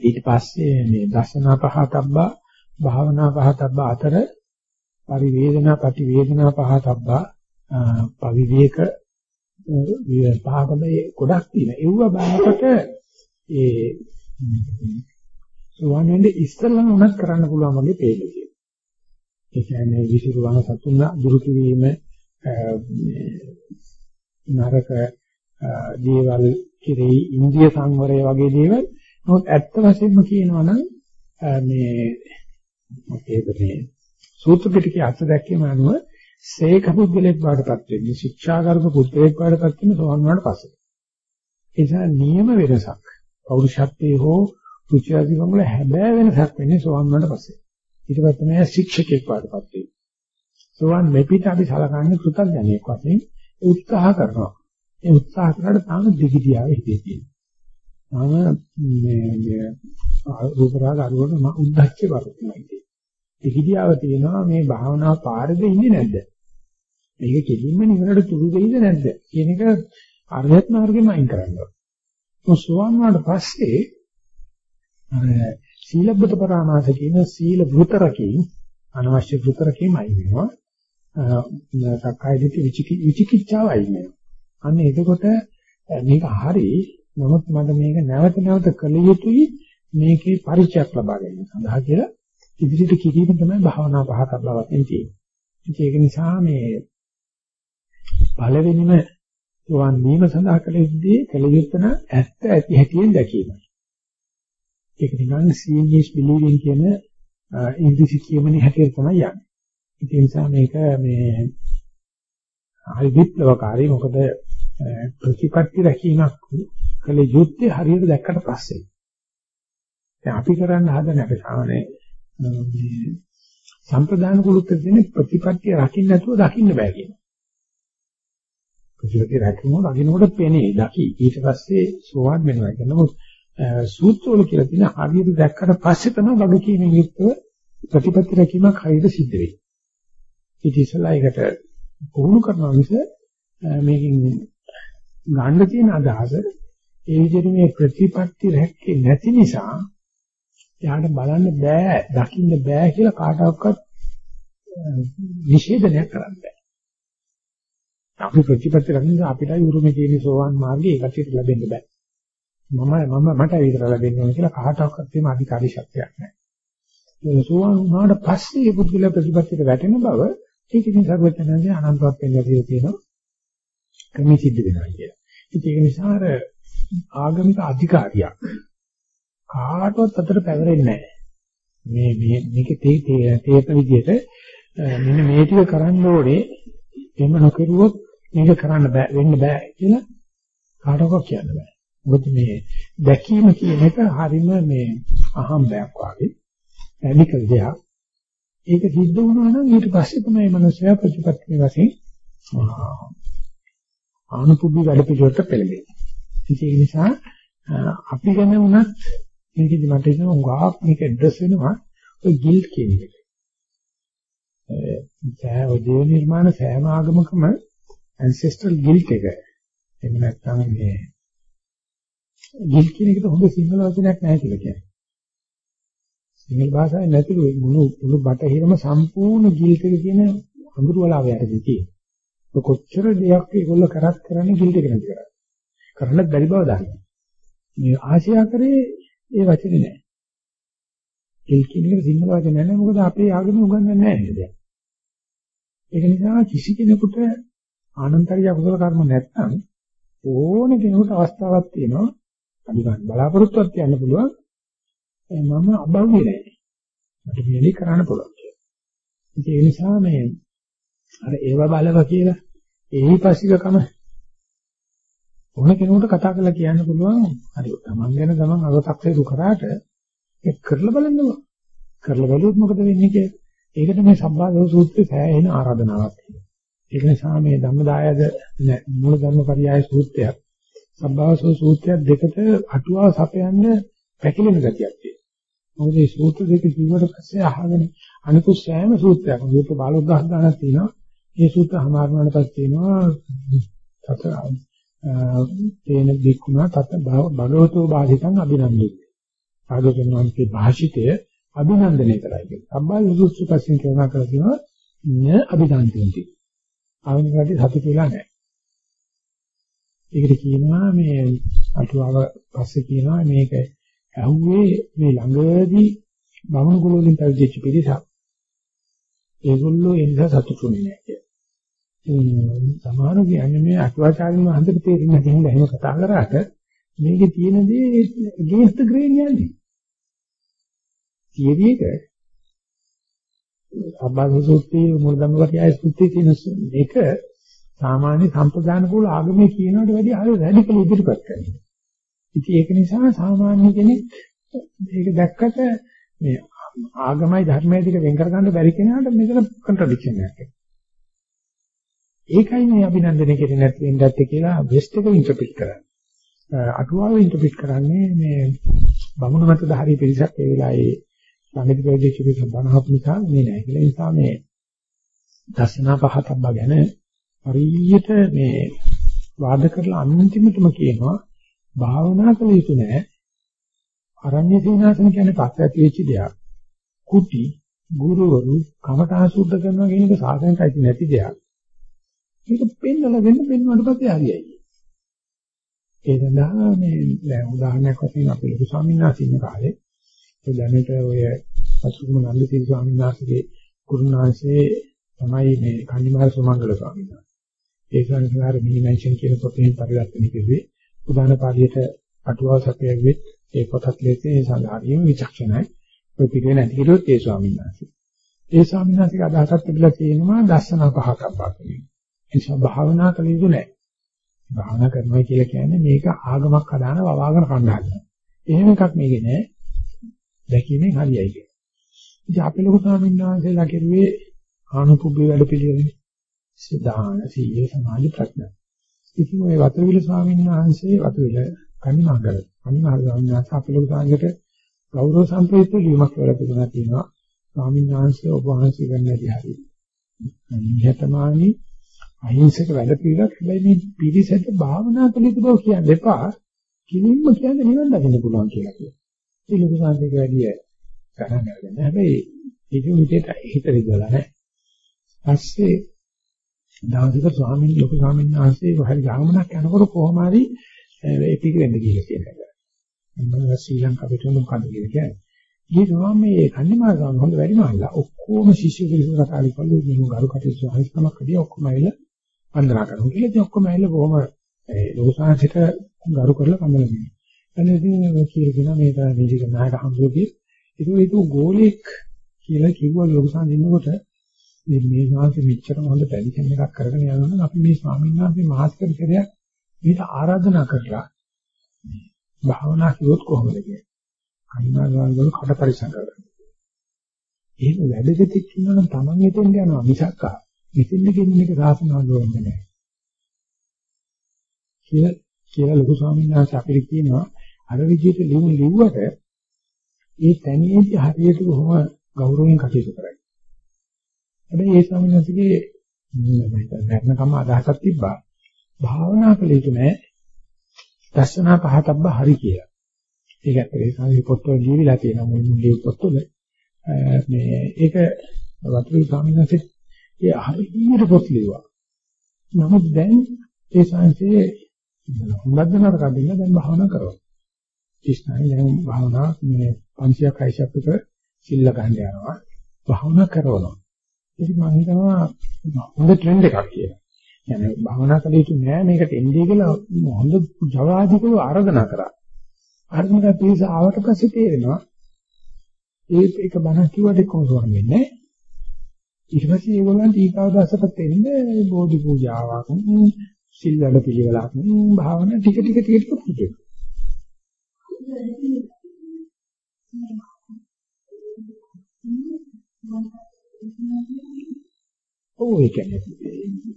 ඊට පස්සේ මේ දසනා පහතබ්බා භාවනා පහතබ්බා අතර පරිවේදනා ප්‍රතිවේදනා පහතබ්බා පවිවේක පහකම ගොඩක් තියෙන. ඒව බලනකොට ඒ සුවන්නේ ඉස්සෙල්ලම උනත් කරන්න පුළුවන් වගේ පේනවා. ඒ කියන්නේ විසිරුවන සතුන් දුරු කිරීම නරක දේවල් කෙරෙහි ඉන්දිය සංවරය වගේ දේවල් නමුත් ඇත්ත වශයෙන්ම කියනවා නම් මේ මොකේද මේ සූත්‍ර පිටකයේ අර්ථ දැක්වීම අනුව සේක පුද්ගලෙක් බාටපත් වෙන්නේ ශික්ෂාගාරක පුද්ගලෙක් බාටපත් වෙන සෝවන් වුණාට පස්සේ. ඒ නිසා නියම වෙනසක් පෞරුෂත්වයේ හෝ රුචිආදී වල හැබෑ වෙනසක් වෙන්නේ සෝවන් වුණාට පස්සේ. ඊට පස්සේ තමයි ශික්ෂකෙක් බාටපත් වෙන්නේ. සෝවන් මෙපිට අපි සලකන්නේ කෘතඥයෙක් වශයෙන් උත්සාහ කරනවා. ඒ උත්සාහ කරලා තාම දිගිදියාව හිතේ තියෙනවා. තාම මේ මේ රූප රාග අරුවන උද්දච්ච වරුතුමයි. දිගිදියාව තියෙනවා මේ භාවනාව පාරද ඉන්නේ නැද්ද? මේක කෙලින්ම නිවනට තුරු දෙයිද නැද්ද කියන එක අරහත් මාර්ගෙම අයින් කරනවා. මොසුවන් වුණාට පස්සේ අර සීලබ්බත පරාමාස කියන සීල වෘතරකේ අනවශ්‍ය වෘතරකේම අයින් වෙනවා. සක්කාය දිට්ඨි විචිකිච්ඡාව අයින් වෙනවා. අන්න එතකොට මේක හරි නමුත් මට මේක නැවත නැවත කළ යුතුයි මේකේ පරිචයක් ලබා ගැනීම සඳහා කියලා ඉදිරියට කිරීම තමයි භාවනා පහක් අබවන්නේ තියෙන්නේ. ඒක නිසා මේ පළවෙනිම සෝවන් වීම සඳහා කළ යුත්තේ කළ යුත්තන ඇත්ත ඇති හැටියෙන් දැකීමයි. ඒක නිකන් seeing is believing කියන ඉංග්‍රීසි කියමනේ හැටියට තමයි යන්නේ. ඒ නිසා මේක මේ හරි විප්ලවකාරී මොකද ප්‍රතිපත්ති රැකීමක් කළ යුත්තේ හරියට දැක්කට පස්සේ. දැන් අපි කරන්න හදන අපේ සාමාන්‍ය මේ සම්ප්‍රදාන කුලුත් තියෙන ප්‍රතිපත්තිය රකින්න නැතුව දකින්න බෑ කියනවා. ප්‍රතිපත්තිය රකින්න රකින්නකොට පෙනේ දකි. ඊට පස්සේ සෝවාන් වෙනවා කියනවා. සූත්‍රවල කියලා තියෙන හරියට දැක්කට පස්සේ තමයි වගකීමෙන් යුක්තව ප්‍රතිපත්ති රැකීමක් හරියට සිද්ධ වෙන්නේ. ඊට ඉස්සෙල්ලා ඒකට පුහුණු කරනවා මිස මේකෙන් ගන්න තියෙන අදහස ඒ විදිහට මේ ප්‍රතිපත්ති රැක්කේ නැති නිසා එයාට බලන්න බෑ, දකින්න බෑ කියලා කාටවත් නිෂේධනයක් කරන්න බෑ. අපි ප්‍රතිපත්ති රකින්න අපිට උරුමේ තියෙන සෝවාන් මාර්ගයේ ඒකට ලැබෙන්න බෑ. මම මම මට විතර ලැබෙන්න ඕන කියලා කාටවත් එහෙම අධිකාරී ශක්තියක් නැහැ. ඒ සෝවාන් වුණාට පස්සේ මේ පුද්ගල ප්‍රතිපත්තියට වැටෙන බව ඒක ඉතින් සර්වඥාන්සේ අනන්තවත් වෙන්න කියලා තියෙනවා. ක්‍රමී සිද්ධ වෙනවා කියලා. ඉතින් ඒක නිසා අර ආගමික අධිකාරියක් කාටවත් අතට පැවරෙන්නේ නැහැ. මේ මේ මේක තේ තේත විදිහට මෙන්න මේ ටික කරන්න ඕනේ. එහෙම නොකරුවොත් මේක කරන්න බෑ වෙන්න බෑ කියලා කාටවත් කියන්න බෑ. මොකද මේ දැකීම කියන එක හරීම මේ අහම්බයක් වගේ රැඩිකල් දෙයක්. ඒක සිද්ධ වුණා නම් ඊට පස්සේ තමයි මනුස්සයා ප්‍රතිපත්ති වශයෙන් ආනුපුබ්බි වැඩ පිළිවෙලට පෙළඹෙන්නේ. ඒ නිසා අපි ගැන වුණත් මේකෙදි මට හිතෙනවා උගාක් මේක ඇඩ්‍රස් වෙනවා ඔය ගිල්ට් කියන එක. ඒ ඔය දේව නිර්මාණ සෑම ආගමකම ancestral guilt එක. එහෙම නැත්නම් මේ ගිල්ට් කියන එකට හොඳ සිංහල වචනයක් නැහැ කියලා කියන්නේ. සිංහල භාෂාවේ නැතිලු මුළු මුළු බටහිරම සම්පූර්ණ ගිල්ට් එක කියන අඳුරු වලාව යටදී තියෙනවා. කොච්චර දෙයක් ඒගොල්ලෝ කරත් කරන්නේ ගිල්ට් එක නැති කරා. කරන්න බැරි බව දන්නවා. මේ ආශියා කරේ ඒ වචනේ නැහැ. ගිල්ට් කියන එක සිංහල වචනේ නැහැ මොකද අපේ ආගමේ උගන්වන්නේ නැහැ නේද? ඒක නිසා කිසි කෙනෙකුට ආනන්තරිය අකුසල කර්ම නැත්නම් ඕන කෙනෙකුට අවස්ථාවක් තියෙනවා අපි ගන්න බලාපොරොත්තුවක් තියන්න පුළුවන් මම අභව්‍ය නැහැ මට මෙලි කරන්න පුළුවන් ඒ නිසා මේ අර ඒව බලව කියලා එහි පසිකකම ඕන කෙනෙකුට කතා කරලා කියන්න පුළුවන් හරි තමන් ගැන තමන් අවතක්සේරු කරාට ඒක කරලා බලන්නකො කරලා බලුවොත් මොකද වෙන්නේ කියලා ඒකට මේ සම්බාධව සූත්‍රයේ සෑහෙන ආරාධනාවක් තියෙනවා. ඒක නිසා මේ ධම්මදායද මූල ධර්මපරියාය සූත්‍රයක් සම්බාධව සූත්‍රයක් දෙකට අටුවාව සපයන්න පැකිලෙන ගතියක් තියෙනවා. මොකද මේ සූත්‍ර දෙක කිව්වට පස්සේ අහගෙන අනිකුත් සෑම සූත්‍රයක්ම සූත්‍ර 12000 ගණනක් තියෙනවා. මේ සූත්‍ර හමාරනට පස්සේ තියෙනවා තත තේන බික්ුණා තත භගවතෝ භාෂිතං අභිනන්දති. භාගතුන් වහන්සේ භාෂිතය අභිනන්දනය කරයි කියලා. සම්බාල සූත්‍ර පස්සේ කියනවා කියලා කියනවා න අභිනන්දන්ති. ආවෙනකට සතුට වෙලා නැහැ. ඒකට කියනවා මේ අටුවාව පස්සේ කියනවා මේක ඇහුවේ මේ ළඟදී බමුණු කුල වලින් පැවිදිච්ච පිරිසක්. ඒගොල්ලෝ ඒ නිසා සතුටුුනේ නැහැ කියලා. සමහරව කියන්නේ මේ අටුවාචාරින් වහන්සේට තේරෙන්නේ නැති හින්දා එහෙම කතා කරාට මේකේ තියෙන දේ against the grain යන්නේ. තියදී එක අබ්බාසූත්‍රයේ මුල්දම්මකටිය සූත්‍රයේ තියෙන එක සාමාන්‍ය සම්ප්‍රදාන කුල ආගමේ කියනකට වැඩිය හරි රැඩිකල් ඉදිරිපත් කරනවා. ඉතින් ඒක නිසා සාමාන්‍ය කෙනෙක් මේක දැක්කට මේ ආගමයි ධර්මයයි දෙක වෙන් කර ගන්න බැරි කෙනාට මේක කන්ට්‍රඩික්ෂන් එකක්. ඒකයි මේ අභිනන්දනය කෙරෙන්නේ නැති වෙන්නේ නැත්තේ කියලා වෙස්ට් එක ඉන්ටර්ප්‍රිට් කරන්නේ. අටුවාව ඉන්ටර්ප්‍රිට් කරන්නේ මේ බමුණු මතද හරි පිළිසක් ඒ වෙලාවේ ළඟදී ප්‍රවේශ කිසි බණහක් නිසා මේ නැහැ. ඒ නිසා මේ දර්ශනා පහතබ්බ ගැන හරියට මේ වාද කරලා අන්තිමටම කියනවා භාවනා කළ යුතු නැහැ. අරණ්‍ය සීනාසන කියන්නේ පස්ස ඇති වෙච්ච දෙයක්. කුටි ගුරුවරු කමඨා සුද්ධ කරනවා කියන එක සාසනයයි නැති දෙයක්. මේක පෙන්නලා දෙන්න පෙන්වන්නට පස්සේ හරියයි. ඒ සඳහා මේ දැන් උදාහරණයක් වශයෙන් අපි ලොකු ස්වාමීන් වහන්සේ ඉන්න කාලේ ඒ දැනට ඔය අසුකුම නන්දසිරි ස්වාමීන් වහන්සේගේ ගුරුනාංශයේ තමයි මේ කන්නිමාල සුමංගල ස්වාමීන් වහන්සේ. ඒ සංස්කාර මිනිමෙන්ෂන් කියන පොතෙන් පරිවර්තන කෙරුවේ උදාන පාළියට අටුවාව සපයවෙත් ඒ පොතත් ලෙසේ සඳහාදීම විචක්ෂණයි. ඔය පිළිවෙල නැති කිරුවොත් ඒ ස්වාමීන් වහන්සේ. ඒ ස්වාමීන් වහන්සේගේ අදහසක් තිබිලා තියෙනවා දර්ශන පහක් අබ්බා කියන. ඒ නිසා භාවනා කළ යුතු නැහැ. භාවනා කරනවා කියලා කියන්නේ මේක ආගමක් හදාන වවාගෙන කන්න හදනවා. එහෙම එකක් මේකේ නෑ. දැකීමෙන් හරියයි කියන්නේ. ඉතින් අපේ ලොකු ස්වාමීන් වහන්සේලා කෙරුවේ ආනුපුබ්බේ වැඩ පිළිවෙලනේ. සිතාන සීල සමාධි ප්‍රඥා. ඉතින් ওই වතුවිල ස්වාමීන් වහන්සේ වතුවිල කන්නිමාගල කන්නිමාගල ස්වාමීන් වහන්සේ අපේ ලොකු ස්වාමීන්ට ගෞරව සම්ප්‍රයුක්ත වීමක් වල තිබුණා තියෙනවා. ස්වාමීන් වහන්සේ ඔබ වහන්සේ ගන්නදී හරි. නිහතමානී අහිංසක වැඩ පිළිවෙලක් හැබැයි මේ පිරිසට භාවනා කළ යුතු බව කියන්න එපා. කිලින්ම කියන්නේ නිවන් දකින්න පුළුවන් කියලා කියනවා. ඒ ලොකු සංසේක වැඩිය ගණන් ගන්න. හැබැයි ඒක විදිහට හිත රිදවලා නැහැ. පස්සේ දවසක ස්වාමීන් ලොකු ස්වාමීන් වහන්සේ වහල් ගාමනක් යනකොට කොහොම හරි ඒ පිට වෙන්න කියලා කියනවා. මම ශ්‍රී ලංකාවට මොකද කියලා කියන්නේ. ගිහම මේ කන්නිමාර ගාම හොඳ වැඩි මාල්ලා ඔක්කොම ශිෂ්‍ය කෙනෙකුට කාලේ කළු දිනු ගරු කටයුතු සාහිත්‍යමක් කඩිය ඔක්කොම ඇවිල්ලා වන්දනා කරනවා. කියලා ඉතින් ඔක්කොම ඇවිල්ලා බොහොම ඒ ලොකු සංසිත ගරු කරලා වන්දනා කරනවා. අනේ ඉතින් කියලා කියනවා මේ තමයි මේක නායක හම්බුගේ. ඒක ඒක ගෝලෙක් කියලා කිව්වා ලොකු සංදින්නකොට මේ මේ ශාන්ති මෙච්චරම හොඳ ටෙලිෂන් එකක් කරගෙන යනවා නම් අපි මේ ස්වාමීන් වහන්සේ මහත්කර කෙරයක් මේක ආරාධනා කරලා භාවනා කිව්වොත් කොහොමද කියන්නේ? කයිමාගාල් වල කට පරිසම් කරගන්න. ඒක වැඩගතික් කියනවා නම් Taman හිතෙන් යනවා මිසක් ආ. මෙතෙන්ද කියන්නේ එක සාසනාව වෙන්නේ නැහැ. කියලා කියලා ලොකු ස්වාමීන් වහන්සේ අපිට කියනවා අර විදිහට ලියුම් ලිව්වට ඒ තැනියේදී හරියට කොහොම ගෞරවයෙන් කටයුතු කරයි. හැබැයි ඒ ස්වාමීන් වහන්සේගේ මම අදහසක් තිබ්බා. භාවනා කළ යුතු නෑ. දර්ශනා පහතබ්බ හරි කියලා. ඒක ඇත්තට සාමාන්‍ය පොත්වල ලියවිලා තියෙනවා මුල් මුල් පොත්වල. මේ ඒක වතුරු ස්වාමීන් වහන්සේ ඒ හරියට පොත් ලියුවා. නමුත් දැන් ඒ සංසේ හොඳද නරකද කියලා දැන් භාවනා කරනවා. ඉස්නායි දැන් භාවනා මේ 500ක් 600ක් විතර සිල්ල ගන්න යනවා. භාවනා කරනවා. ඉතින් මම හිතනවා හොඳ ට්‍රෙන්ඩ් එකක් කියලා. يعني භාවනා කළ යුතු නෑ මේකට එන්නේ කියලා හොඳ ජවාදිකව ආරාධනා කරා. ආරාධනා පිළිස ආවට පස්සේ තේරෙනවා ඒ එක බණ කිව්වට කොහොමද වෙන්නේ? ඊට පස්සේ ඒගොල්ලන් ටීකාව දැසපත් වෙන්නේ බෝධි පූජාවක් සිල් වැඩ පිළිවෙලක් භාවනා ටික ටික ටික ටික පුරුදු ඔව් ඒ කියන්නේ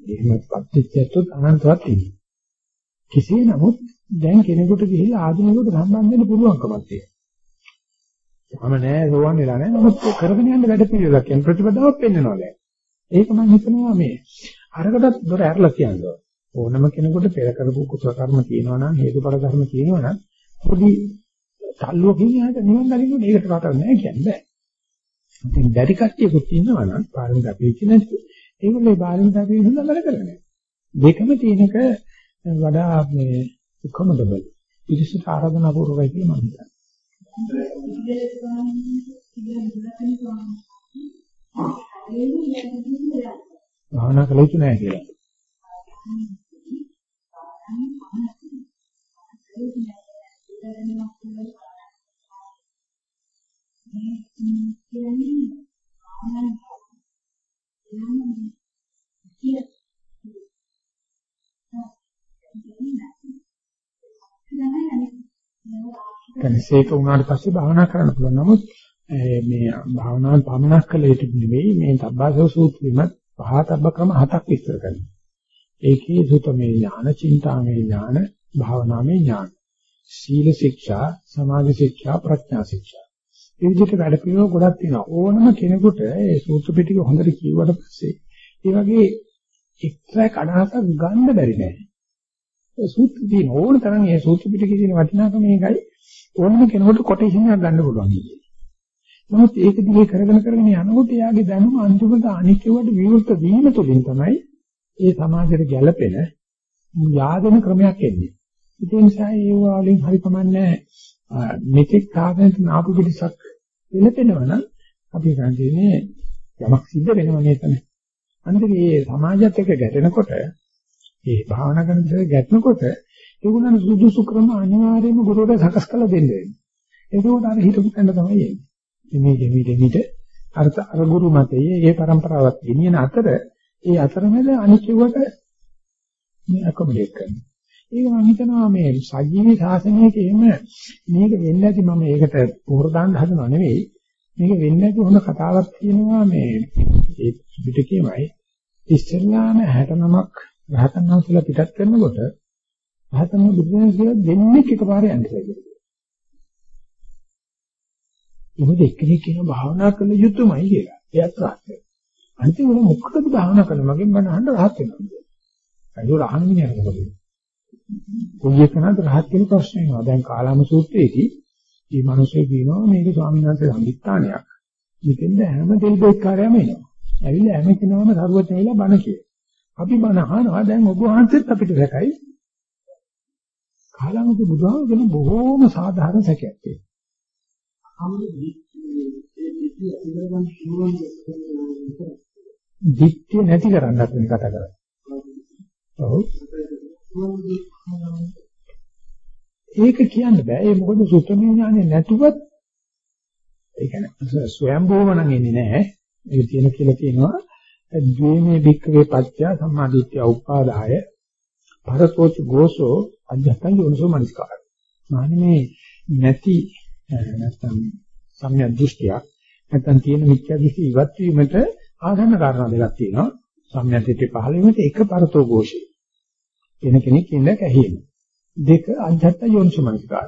එහෙමත් පත්‍ච්චයත් අනන්තවත් තියෙනවා. කෙසේ නමුත් දැන් කෙනෙකුට ගිහිල්ලා ආධුනිකවට සම්බන්ධ වෙන්න පුළුවන්කමක් තියෙනවා. මම නෑ රෝවන් වෙලා නෑ නමුත් කරගෙන යන්න වැඩ පිළිවෙලක් කියන ප්‍රතිපදාවක් පෙන්වනවා දැන්. ඒක මම හිතනවා මේ අරකටත් දොර ඇරලා කියනවා. ඕනම කෙනෙකුට පෙර කරපු කුසල කර්ම තියෙනවා නම් හේතුඵල ධර්ම තියෙනවා නම් පොඩි තල්ලුවකින් යාට නිවන් දකින්න ඒකට රටක් නැහැ කියන්නේ. ඉතින් බැරි කට්ටියකුත් ඉන්නවා නම් පාරමිතා පිළිච්ච නැති. ඒගොල්ලෝ පාරමිතා පිළිච්ච වැඩ කරන්නේ. දෙකම තියෙනක වඩා මේ කොමඩබල්. පිළිසුත ආරාධනා පූර්වකයි කියලා මම හිතනවා. භාවනා කළ යුතු නැහැ කියලා. දැන් සේක වුණාට පස්සේ භාවනා කරන්න පුළුවන්. නමුත් මේ භාවනාව පමනක් කළ යුතු නෙවෙයි මේ තබ්බාසව සූත්‍රෙමත් පහතබ්බ ක්‍රම හතක් විස්තර කරනවා. ඒකේ සුතමේ ඥාන, චින්තාමේ ඥාන, භාවනාමේ ඥාන. සීල ශික්ෂා, සමාධි ශික්ෂා, ප්‍රඥා ශික්ෂා. මේ විදිහට වැඩ පිළිවෙල ගොඩක් තියෙනවා. ඕනම කෙනෙකුට ඒ සූත්‍ර පිටික හොඳට කියුවට පස්සේ ඒ වගේ එක්ස්ට්‍රැක් අදහසක් ගන්න බැරි නෑ. ඒ සූත්‍ර දින ඕන තරම් ඒ සූත්‍ර පිටිකේ තියෙන වටිනාකම මේකයි. ඕනම කෙනෙකුට කොටේෂන් එකක් ගන්න පුළුවන් කියන්නේ. නමුත් ඒක දිගේ කරගෙන කරගෙන යනකොට එයාගේ දැනුම අන්තිමට අනිකේවට විවෘත වීම තුළින් තමයි ඒ සමාජයට ගැළපෙන යාදෙන ක්‍රමයක් එන්නේ. ඒ නිසා ඒ වලින් හරි කමන්නේ මෙතෙක් සාධනෙට නාපු පිටසක් එළපෙනවනම් අපි කියන්නේ යමක් සිද්ධ වෙනව නේද? අන්තිමේ මේ සමාජයත් එක්ක ගැටෙනකොට ඒ භාවනා කරන දේ ගැටෙනකොට ඒගොල්ලන් සුදුසු ක්‍රම අනිවාර්යයෙන්ම ගුරුවරයා සකස් කරලා දෙන්න වෙනවා. ඒකෝට අර හිතපු තැන තමයි එන්නේ. මේ දෙමි දෙමිට අර අර ගුරු මතයේ ඒ પરම්පරාවක් ගෙනියන අතර ඒ අතරමැද අනිත්‍යවට මේ අකොමඩේට් කරනවා. ඒක මම හිතනවා මේ සජීවී ශාසනයක එහෙම මේක වෙන්නේ නැති මම ඒකට පොහොර දාන්න හදනව නෙවෙයි. මේක වෙන්නේ නැති හොඳ කතාවක් තියෙනවා මේ ඒ පිටකේමයි. ඉස්ලාම 69ක් රහතන් වහන්සේලා පිටත් කරනකොට රහතන් වහන්සේ දෙන්නේ එකපාරේ යන්නේ. මොකද එක්කෙනෙක් කියන භාවනා කළ යුතුමයි කියලා. එයත් රහත්. අනිත් උන මොකටද භාවනා කරන්නේ මගෙන් මම අහන්න රහත් වෙනවා. ඒක අහන්න මිනිහට මොකද? කොයි එකනද රහත් කියන ප්‍රශ්නේ එනවා. දැන් කාලාම සූත්‍රයේදී මේ මිනිස්සු කියනවා මේක ස්වාමීන් වහන්සේ සම්දිස්ථානයක්. මෙතෙන්ද හැම දෙල්බෙක්කාරයම එනවා. ඇවිල්ලා හැම කෙනාම සරුවත් වෙලා බණ කිය. අපි බණ අහනවා දැන් ඔබ වහන්සේත් අපිට දැකයි. කාලාමක බුදුහාමුදුරනේ බොහෝම සාධාරණ සැකයක් තියෙනවා. දිට්ඨිය නැති කරන්නත් මේ කතා කරන්නේ. ඔව්. ඒක කියන්න බෑ. ඒ මොකද සුත්තමේ ඥානෙ නැතුවත් ඒ කියන්නේ ස්වයම්භවම නම් එන්නේ නැහැ. ඒක තියෙන කියලා කියනවා. ද්වේමේ භික්ඛවේ පච්චය සම්මාදිට්ඨිය උපාදාය පරතෝච ගෝසෝ අධ්‍යත්තං යෝනිසෝ මනස්කාර. මානේ නැති නැත්නම් සම්‍යක් දෘෂ්ටියක් නැත්නම් තියෙන මිත්‍යා දෘෂ්ටි ඉවත් වීමට ආධාරණ කාරණා දෙකක් තියෙනවා. සම්‍යක් දෘෂ්ටි පහළ වීමට එක පරතෝ ഘോഷය. වෙන කෙනෙක් ඉන්න කැහිම. දෙක අධ්‍යාත්ම යෝනිසමනිකාර.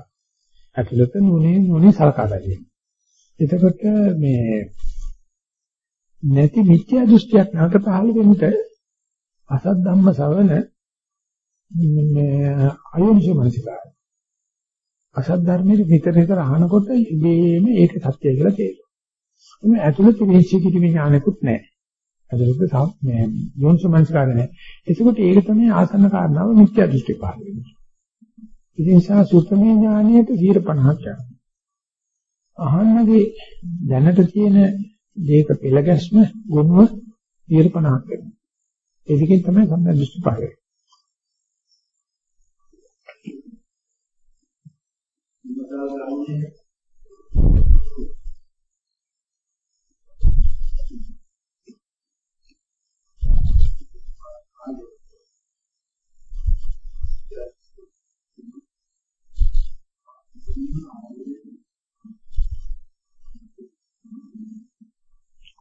ඇතුළත නුනේ නුනේ සලකා බැලීම. එතකොට මේ නැති මිත්‍යා දෘෂ්ටියක් නැවත පහළ වෙන්නට අසත් ධම්ම සවන මේ අයෝනිසෝ මනසිකාරය. අසත් ධර්මයේ විතර විතර අහනකොට ඉබේම ඒක සත්‍යයි කියලා තේරෙනවා. මේ ඇතුළත විශ්චි කිරීමේ ඥානකුත් නැහැ. ඇතුළත මේ යෝනිසෝ මනසිකාරය නැහැ. ඒකකොට ඒක තමයි ආසන්න කාරණාව මිත්‍යා දෘෂ්ටි පහළ වෙන්නේ. ඒ නිසා සුත්තමේ ඥානයට 50ක් යනවා. අහන්නගේ දැනට තියෙන දේක පෙළ ගැස්ම ගුණව 50ක් වෙනවා. ඒකකින් තමයි සම්මා දෘෂ්ටි පහළ වෙන්නේ.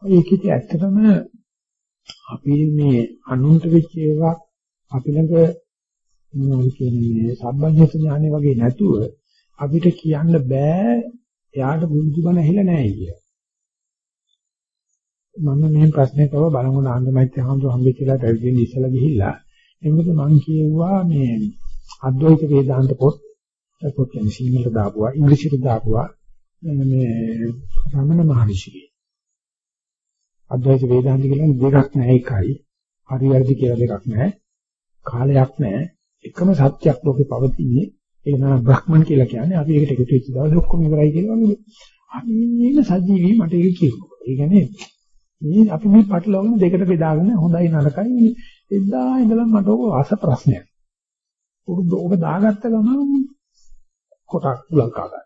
ඒකෙදි ඇත්තටම අපි මේ අනුන්ට වෙච්ච ඒවා අපි ළඟ මොනවද කියන්නේ සම්බන්ධ ඥානෙ වගේ නැතුව අපිට කියන්න බෑ. එයාට බුදුබණ ඇහිලා නැහැ කිය. මම මේ ප්‍රශ්නේ කව බලංගොඩ ආන්දමයිත් හඳු හම්බෙච්චලා පැවිදෙන්න ඉස්සලා ගිහිල්ලා. එමුද මං කියුවා මේ අද්වෛත වේදාන්ත පොත් පොත් කියන්නේ සිංහලට දාපුවා ඉංග්‍රීසියට දාපුවා. මේ රමණ මහරිෂිගේ. අද්වෛත වේදාන්ත කියලා දෙකක් නැහැ එකයි. හරි වැරදි කියලා දෙකක් නැහැ. කාලයක් නැහැ. එකම සත්‍යයක් ලෝකේ පවතින්නේ. ඒක තමයි බ්‍රහ්මන් කියලා කියන්නේ. අපි ඒකට එකතු වෙච්ච දවසේ ඔක්කොම ඉවරයි කියලා වගේ. අනිත් සජීවී මට ඒක කියනවා. ඒ කියන්නේ මේ අපි මේ පටලවගෙන දෙකට බෙදාගෙන හොඳයි නරකයි එදා ඉඳලා මට ඕක ආස ප්‍රශ්නයක්. ඔක දාගත්ත ගමන් කොටක් ලංකා ගන්න.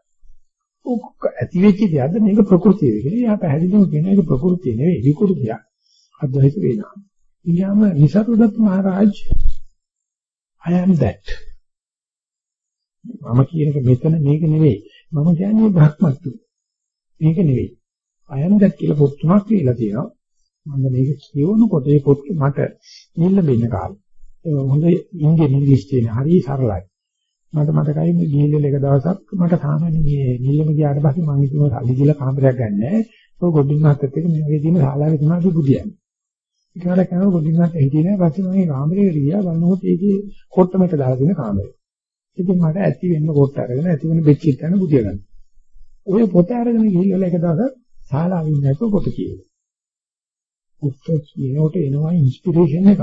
ඔක්ක ඇති වෙච්ච දෙයක්ද මේක ප්‍රകൃතිය කියලා. එයා පැහැදිලිවම කියන එක ප්‍රകൃතිය නෙවෙයි විකෘතියක්. අද්වෛත වේදනා. ඊයම නිසරුදත් මහරජ I am that. මම කියන එක මෙතන මේක නෙවෙයි. මම කියන්නේ බ්‍රහ්මත්ව. මේක නෙවෙයි. I am that කියලා පොත් තුනක් කියලා තියෙනවා. මම මේක කියවනකොට ඒ පොත් මට නිල්ල වෙන්න කාලේ. හොඳ ඉංග්‍රීසි ඉංග්‍රීසි තියෙන හරි සරලයි. මට මතකයි මේ ගිහිල්ලා එක දවසක් මට සාමාන්‍ය මේ නිල්ලම ගියාට පස්සේ මම හිතුවා සල්ලි දීලා කාමරයක් ගන්නෑ. ඒක ගොඩින් මාත්‍යත් එක්ක මේ වගේ තියෙන ශාලාවේ තමයි අපි බුදියන්නේ. ඊට පස්සේ කරනවා ගොඩින් මාත් හිටියේ නෑ. පස්සේ මම මේ කාමරේට ගියා බලනකොට ඒකේ කොට්ටමෙට දාලා තියෙන කාමරේ. ඉතින් මට ඇති වෙන්න කොට අරගෙන ඇති වෙන බෙච්චිත් යන බුදිය ගන්න. ඔය පොත අරගෙන ගිහිල්ලා එක දවසක් ශාලාවේ ඉන්නකොට පොත කියනවා. උත්තර කියනකොට එනවා ඉන්ස්පිරේෂන් එකක්.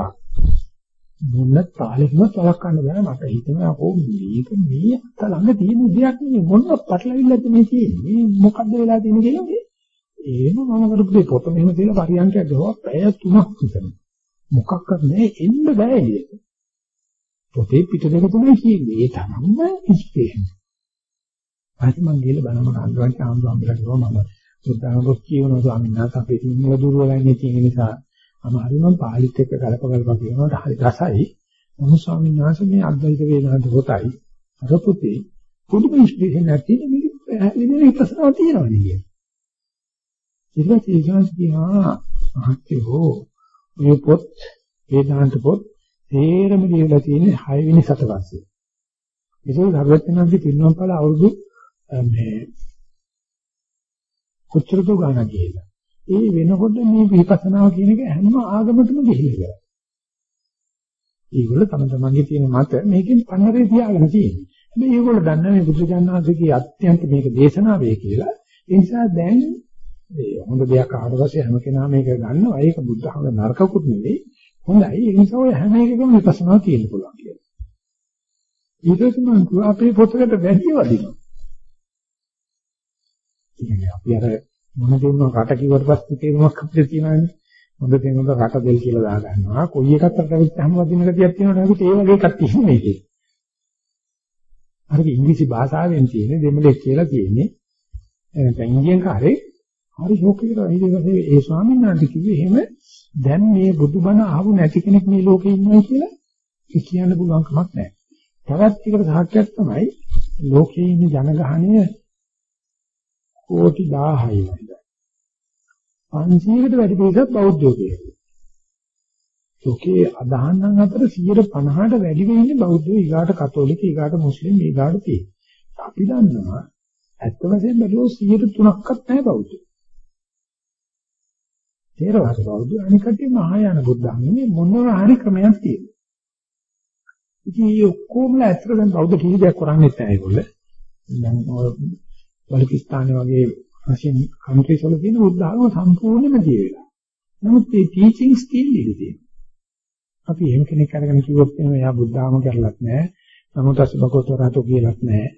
මොන තාලෙකවත් වළක්වන්න බෑ මට හිතෙනවා අපෝ මේක මේ අත ළඟ තියෙන දෙයක් නෙවෙයි මොන පටලවිල්ලද මේ තියෙන්නේ? මේ මොකද්ද වෙලා තියෙන්නේ කියලා මේ එහෙම මම කරපු දෙය පොත මෙහෙම තියලා පරියන්කයක් ගහුවා පැය 3ක් විතර. මොකක්වත් නෑ එන්න බෑ එළියට. පොතේ පිට දෙක තුනයි කියන්නේ ඒ තරම්ම ඉස්පේන ඊට මම ගිහලා බලන්න. අන්දරට ආම්බු අම්බලා කිව්වා මම සුද්ධාංගොස් කියනවා ස්වාමීන් වහන්සේ අපේ සිංහල දුර්වලයි තියෙන නිසා මම හරිනම් පාලිත් එක්ක ගලප ගලප කියනකොට හරි රසයි. නමුත් ස්වාමීන් වහන්සේ මේ අද්වෛත වේදාන්ත පොතයි අර පොතේ පුදුම ඉස්පිරේෂන් නැති මේක පැහැදිලි විපස්සනා තියෙනවා නේද? ඊට පස්සේ ඒකස් කියනවා මහත්තයෝ මේ පොත් වේදාන්ත පොත් තේරම ලියලා තියෙන්නේ 6 වෙනි සතවර්ෂයේ. ඒක ධර්මඥාන්ති පින්වම්පල අවුරුදු මේ කොච්චරද ගානක් ගිහිල්ලා. ඒ වෙනකොට මේ විපස්සනාව කියන එක හැම ආගමකටම ගිහිල්ලා ඉවරයි. ඒගොල්ලෝ තම තමන්ගේ තියෙන මත මේකෙන් පන්නරේ තියාගෙන තියෙනවා. හැබැයි ඒගොල්ලෝ දන්නේ මේ බුදුජානනාථගේ අත්‍යන්ත මේක දේශනාවේ කියලා. ඒ නිසා දැන් මේ හොඳ දෙයක් අහලා පස්සේ හැම කෙනාම මේක ගන්නවා. ඒක බුද්ධහම නරකකුත් නෙවෙයි. හොඳයි. ඒ නිසා ඔය හැම එකකම විපස්සනා තියෙන්න පුළුවන් කියලා. ඊට පස්සේ මම අපේ පොතකට වැඩි වදිනවා. ඉතින් අපි අර මොන දෙන්න රට කිව්වට පස්සේ තේරුමක් අපිට තියෙනවානේ. හොඳ තේරුමක් රට දෙල් කියලා දා ගන්නවා. කොයි එකකට රටවිච්චාම වදින ගතියක් තියෙනවනේ අපිට ඒ වගේ එකක් තියෙනවා මේකේ. අර ඉංග්‍රීසි භාෂාවෙන් තියෙන දෙමළෙක් කියලා තියෙන්නේ. එහෙනම් ඉන්දියන් කාරේ හරි ෂෝක් එකකට ඊට පස්සේ ඒ ස්වාමීන් වහන්සේ කිව්වේ එහෙම දැන් මේ බුදුබණ අහපු නැති කෙනෙක් මේ ලෝකේ ඉන්නවා කියලා කියන්න පුළුවන් කමක් නැහැ. තවත් එකට සාක්ෂියක් තමයි ලෝකේ ඉන්න ජනගහනය කෝටි 1000යි වගේ. 500කට වැඩි පිරිසක් බෞද්ධයෝ කියලා. ලෝකේ අදහන්නන් අතර 150ට වැඩි වෙන්නේ බෞද්ධයෝ ඊගාට කතෝලික ඊගාට මුස්ලිම් ඊගාට තියෙන. අපි දන්නවා ඇත්ත වශයෙන්ම බැලුවොත් 103ක්වත් නැහැ බෞද්ධ. තේරවාද බෞද්ධ අනික කට්ටිය මහායාන බුද්ධාගමේ මොනවා හරි ක්‍රමයක් තියෙනවා. ඉතින් මේ ඔක්කොම ඇත්තට දැන් බෞද්ධ කිසි දෙයක් කරන්නේ නැහැ ඒගොල්ලෝ. දැන් ඔය බලිකිස්තානේ වගේ රෂියන් කන්ට්‍රීස් වල තියෙන බුද්ධාගම සම්පූර්ණයෙන්ම දිය වෙලා. නමුත් මේ ටීචින්ග්ස් තියෙන්නේ අපි එහෙම කෙනෙක් අරගෙන කිව්වොත් එහෙම එයා බුද්ධාගම කරලත් නැහැ. නමුත් අසබකෝතරාතෝ කියලත් නැහැ.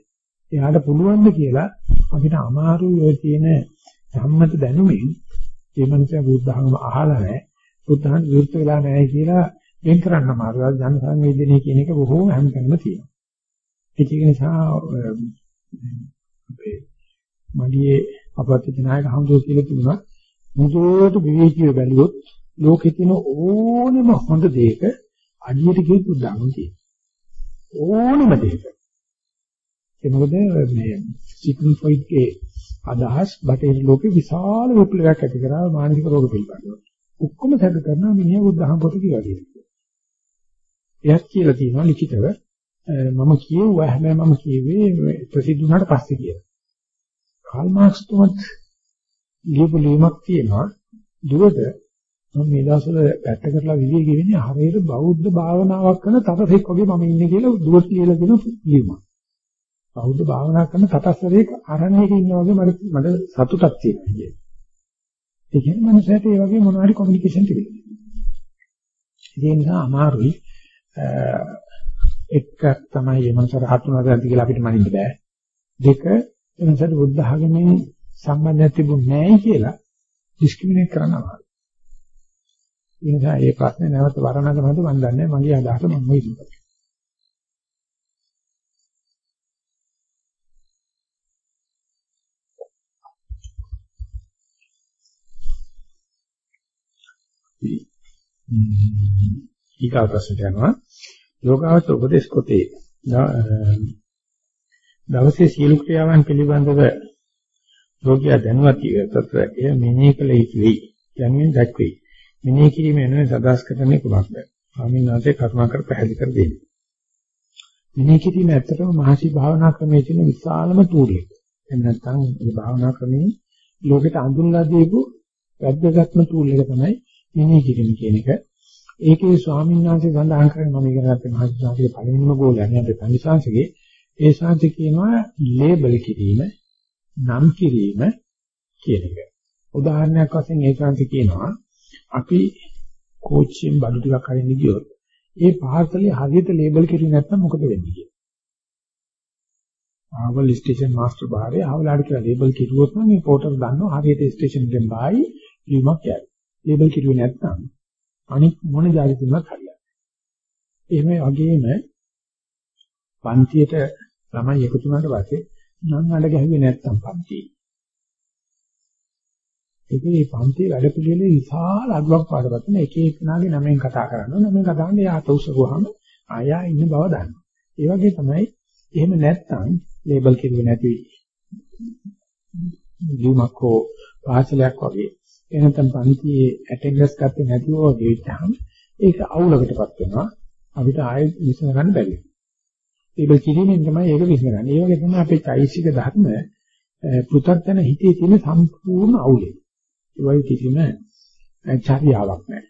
එයාට පුළුවන් ද කියලා අපිට අමාරුයි ඔය තියෙන සම්මත දැනුමින් ඒ මනුස්සයා බුද්ධාගම අහලා නැහැ. බුද්ධහන් විරුද්ධ වෙලා නැහැ කියලා වෙන් කරන්න අමාරුයි. ජන සංවේදනය කියන එක බොහෝම හැමතැනම තියෙනවා. ඒක නිසා අපේ මඩියේ අපවත් නායක හමුදුව කියලා තිබුණා මුදුවට විවේකීව බැලුවොත් ලෝකේ තියෙන ඕනම හොඳ දෙයක අඩියට ගිය බුද්ධාගම තියෙනවා. ඕනම දෙයක. ඒ මොකද මේ සිග්මන්ඩ් ෆ්‍රොයිඩ්ගේ අදහස් බටහිර ලෝකේ විශාල විප්ලවයක් ඇති කරා මානසික රෝග පිළිබඳව. ඔක්කොම සැක කරනවා මිනිහා බුද්ධහම පොත කියලා කියනවා. එයත් කියලා තියෙනවා ලිඛිතව මම කියුවා හැබැයි මම කියුවේ ප්‍රසිද්ධ වුණාට පස්සේ කියලා. කාල් මාක්ස් තුමත් ලියපු ලියුමක් තියෙනවා දුරද මම මේ දවස්වල පැත්ත කරලා විවිධ ගෙවෙන්නේ හරියට බෞද්ධ භාවනාවක් කරන තපසෙක් වගේ මම ඉන්නේ කියලා දුරට ලියලා දෙන ලියුමක්. බෞද්ධ භාවනා කරන තටස්තරයක අරණයක ඉන්නා වගේ මට මට සතුටක් තියෙනවා කියන්නේ. ඒ කියන්නේ මනසට ඒ වගේ මොනවා හරි කොමියුනිකේෂන් තිබෙනවා. ඒ නිසා අමාරුයි එක තමයි මේ මනස රහත් වෙනවාද කියලා අපිට මනින්න බෑ. දෙක එනසට බුද්ධ ආගමෙන් සම්බන්ධයක් තිබුණේ නැහැ කියලා ඩිස්ක්‍රිමිනේට් කරන්න අමාරුයි. ඒ නිසා මේ ප්‍රශ්නේ නැවත වරණගමද මම දන්නේ මගේ අදහස මම මොයි ඉන්නේ. ඊගා ප්‍රශ්නට යනවා යෝගාවචර උපදේශ කොටේ දවසේ සියලු ක්‍රියාවන් පිළිබඳව යෝග්‍ය දැනුවත් ඉවතත් එය මෙනෙහි කළ යුතු වෙයි යන්නේ දැක්වේ. මෙනෙහි කිරීම වෙනුවෙන් සදාස් කරන්නේ කුමක්ද? ස්වාමීන් වහන්සේ කරුණාකර පැහැදිලි කර දෙන්න. මෙනෙහි කිරීම ඇත්තටම මහසි භාවනා ක්‍රමයේ තියෙන විශාලම තූරයක් එහෙම නැත්නම් මේ භාවනා ක්‍රමයේ ලෝකෙට අඳුන්ලා දීපු වැද්දගත්ම තූල් එක තමයි මෙනෙහි කිරීම කියන එක. ඒකේ ස්වාමීන් වහන්සේ සඳහන් කරන මම ඉගෙන ගත්ත මහත්සාගේ පළවෙනිම ගෝලයන් අපේ පන්සිංශගේ ඒ ශාන්ති කියනවා ලේබල් කිරීම නම් කිරීම කියන එක. උදාහරණයක් වශයෙන් ඒ ශාන්ති කියනවා අපි කෝච්චියෙන් බඩු ටිකක් අරින්න ගියොත් ඒ පාර්සලේ හරියට ලේබල් කිරීම නැත්නම් මොකද වෙන්නේ කියලා. ආවල් ස්ටේෂන් මාස්ටර් බාරේ ආවලාට කියලා ලේබල් කිරුවොත් නම් මේ පෝටර් දන්නවා හරියට ස්ටේෂන් එකෙන් බායි ලියුමක් යයි. ලේබල් කිරුවේ නැත්නම් අනික් මොන ජාති තුනක් හරියන්නේ. එහෙම වගේම පන්තියට ළමයි එකතු වුණාට පස්සේ නම් අඬ ගැහුවේ නැත්නම් පන්ති. ඒකේ පන්තියේ වැඩ පිළිවෙලේ විශාල අඩුවක් පාඩපත් වෙන එක එකනාගේ නමෙන් කතා කරනවා. නමෙන් කතා කරන්නේ යා තවුසගුවාම ආයා ඉන්න බව දන්නවා. ඒ වගේ තමයි එහෙම නැත්නම් ලේබල් කිරුවේ නැති ලියුමක් හෝ පාසලයක් වගේ එහෙනම් පන්තියේ ඇටෙන්ඩන්ස් ගත්තේ නැතිව වගේ ඉච්චාම ඒක අවුලකටපත් වෙනවා. අපිට ආයෙත් විසඳ ගන්න බැරි වෙනවා. ඒක කිරීමෙන් තමයි ඒක විසඳගන්නේ. ඒ වගේ තමයි අපේ චෛසික ධර්ම පෘථග්ජන හිතේ තියෙන සම්පූර්ණ අවුලේ. ඒ වගේ කිසිම චර්යාවක් නැහැ.